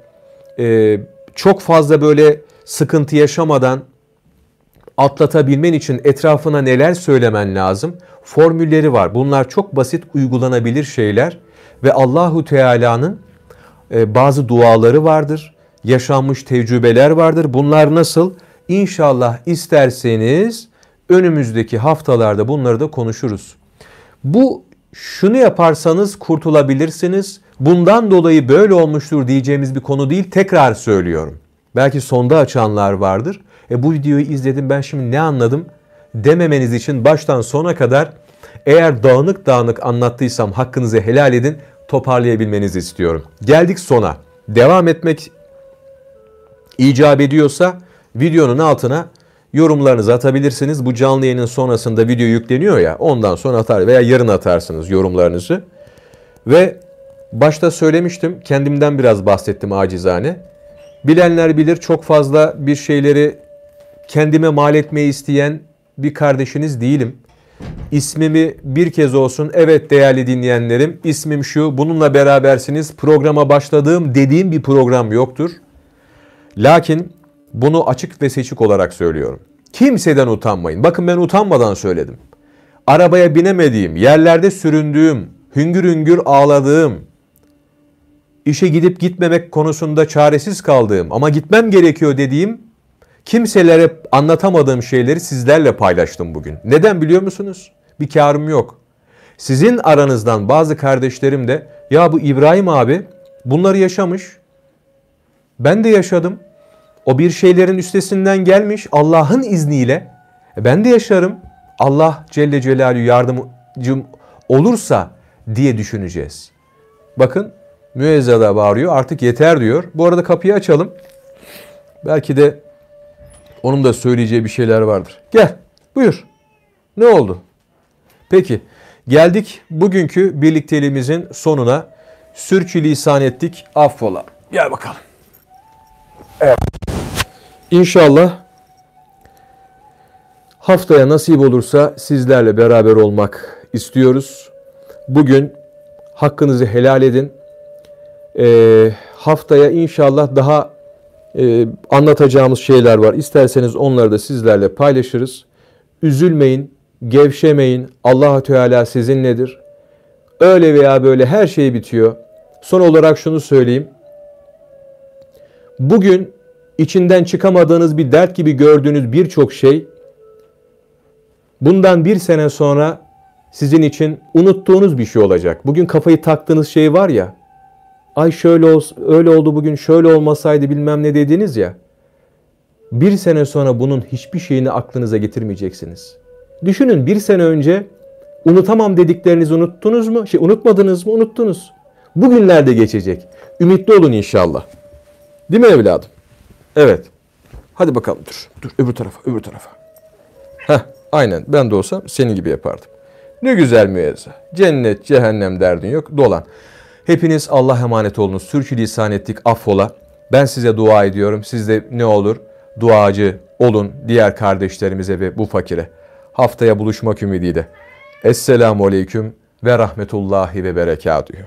e, çok fazla böyle sıkıntı yaşamadan atlatabilmen için etrafına neler söylemen lazım? Formülleri var. Bunlar çok basit uygulanabilir şeyler ve Allahu Teala'nın e, bazı duaları vardır. Yaşanmış tecrübeler vardır. Bunlar nasıl? İnşallah isterseniz önümüzdeki haftalarda bunları da konuşuruz. Bu şunu yaparsanız kurtulabilirsiniz. Bundan dolayı böyle olmuştur diyeceğimiz bir konu değil. Tekrar söylüyorum. Belki sonda açanlar vardır. E bu videoyu izledim ben şimdi ne anladım dememeniz için baştan sona kadar eğer dağınık dağınık anlattıysam hakkınızı helal edin toparlayabilmenizi istiyorum. Geldik sona. Devam etmek icap ediyorsa videonun altına yorumlarınızı atabilirsiniz. Bu canlı yayının sonrasında video yükleniyor ya ondan sonra atar veya yarın atarsınız yorumlarınızı. Ve başta söylemiştim kendimden biraz bahsettim acizane. Bilenler bilir çok fazla bir şeyleri kendime mal etmeyi isteyen bir kardeşiniz değilim. İsmimi bir kez olsun evet değerli dinleyenlerim ismim şu bununla berabersiniz programa başladığım dediğim bir program yoktur. Lakin bunu açık ve seçik olarak söylüyorum. Kimseden utanmayın. Bakın ben utanmadan söyledim. Arabaya binemediğim, yerlerde süründüğüm, hüngür hüngür ağladığım, işe gidip gitmemek konusunda çaresiz kaldığım ama gitmem gerekiyor dediğim kimselere anlatamadığım şeyleri sizlerle paylaştım bugün. Neden biliyor musunuz? Bir karım yok. Sizin aranızdan bazı kardeşlerim de ya bu İbrahim abi bunları yaşamış. Ben de yaşadım. O bir şeylerin üstesinden gelmiş Allah'ın izniyle. Ben de yaşarım. Allah Celle Celaluhu yardımcım olursa diye düşüneceğiz. Bakın müezzada bağırıyor artık yeter diyor. Bu arada kapıyı açalım. Belki de onun da söyleyeceği bir şeyler vardır. Gel buyur. Ne oldu? Peki geldik bugünkü birlikteliğimizin sonuna. Sürçülisan ettik affola. Gel bakalım. Evet. İnşallah haftaya nasip olursa sizlerle beraber olmak istiyoruz. Bugün hakkınızı helal edin. Ee, haftaya inşallah daha e, anlatacağımız şeyler var. İsterseniz onları da sizlerle paylaşırız. Üzülmeyin, gevşemeyin. Allahu Teala sizinledir. Öyle veya böyle her şey bitiyor. Son olarak şunu söyleyeyim. Bugün içinden çıkamadığınız bir dert gibi gördüğünüz birçok şey bundan bir sene sonra sizin için unuttuğunuz bir şey olacak. Bugün kafayı taktığınız şey var ya, ay şöyle ol, öyle oldu bugün şöyle olmasaydı bilmem ne dediniz ya. Bir sene sonra bunun hiçbir şeyini aklınıza getirmeyeceksiniz. Düşünün bir sene önce unutamam dediklerinizi unuttunuz mu? Şey unutmadınız mı? Unuttunuz. Bugünlerde geçecek. Ümitli olun inşallah. Değil mi evladım? Evet. Hadi bakalım dur. Dur öbür tarafa öbür tarafa. Heh aynen ben de olsam senin gibi yapardım. Ne güzel müezze. Cennet cehennem derdin yok dolan. Hepiniz Allah emanet olunuz. Sürçülisan ettik affola. Ben size dua ediyorum. Siz de ne olur duacı olun diğer kardeşlerimize ve bu fakire. Haftaya buluşmak ümidiyle. Esselamu Aleyküm ve Rahmetullahi ve Berekatühü.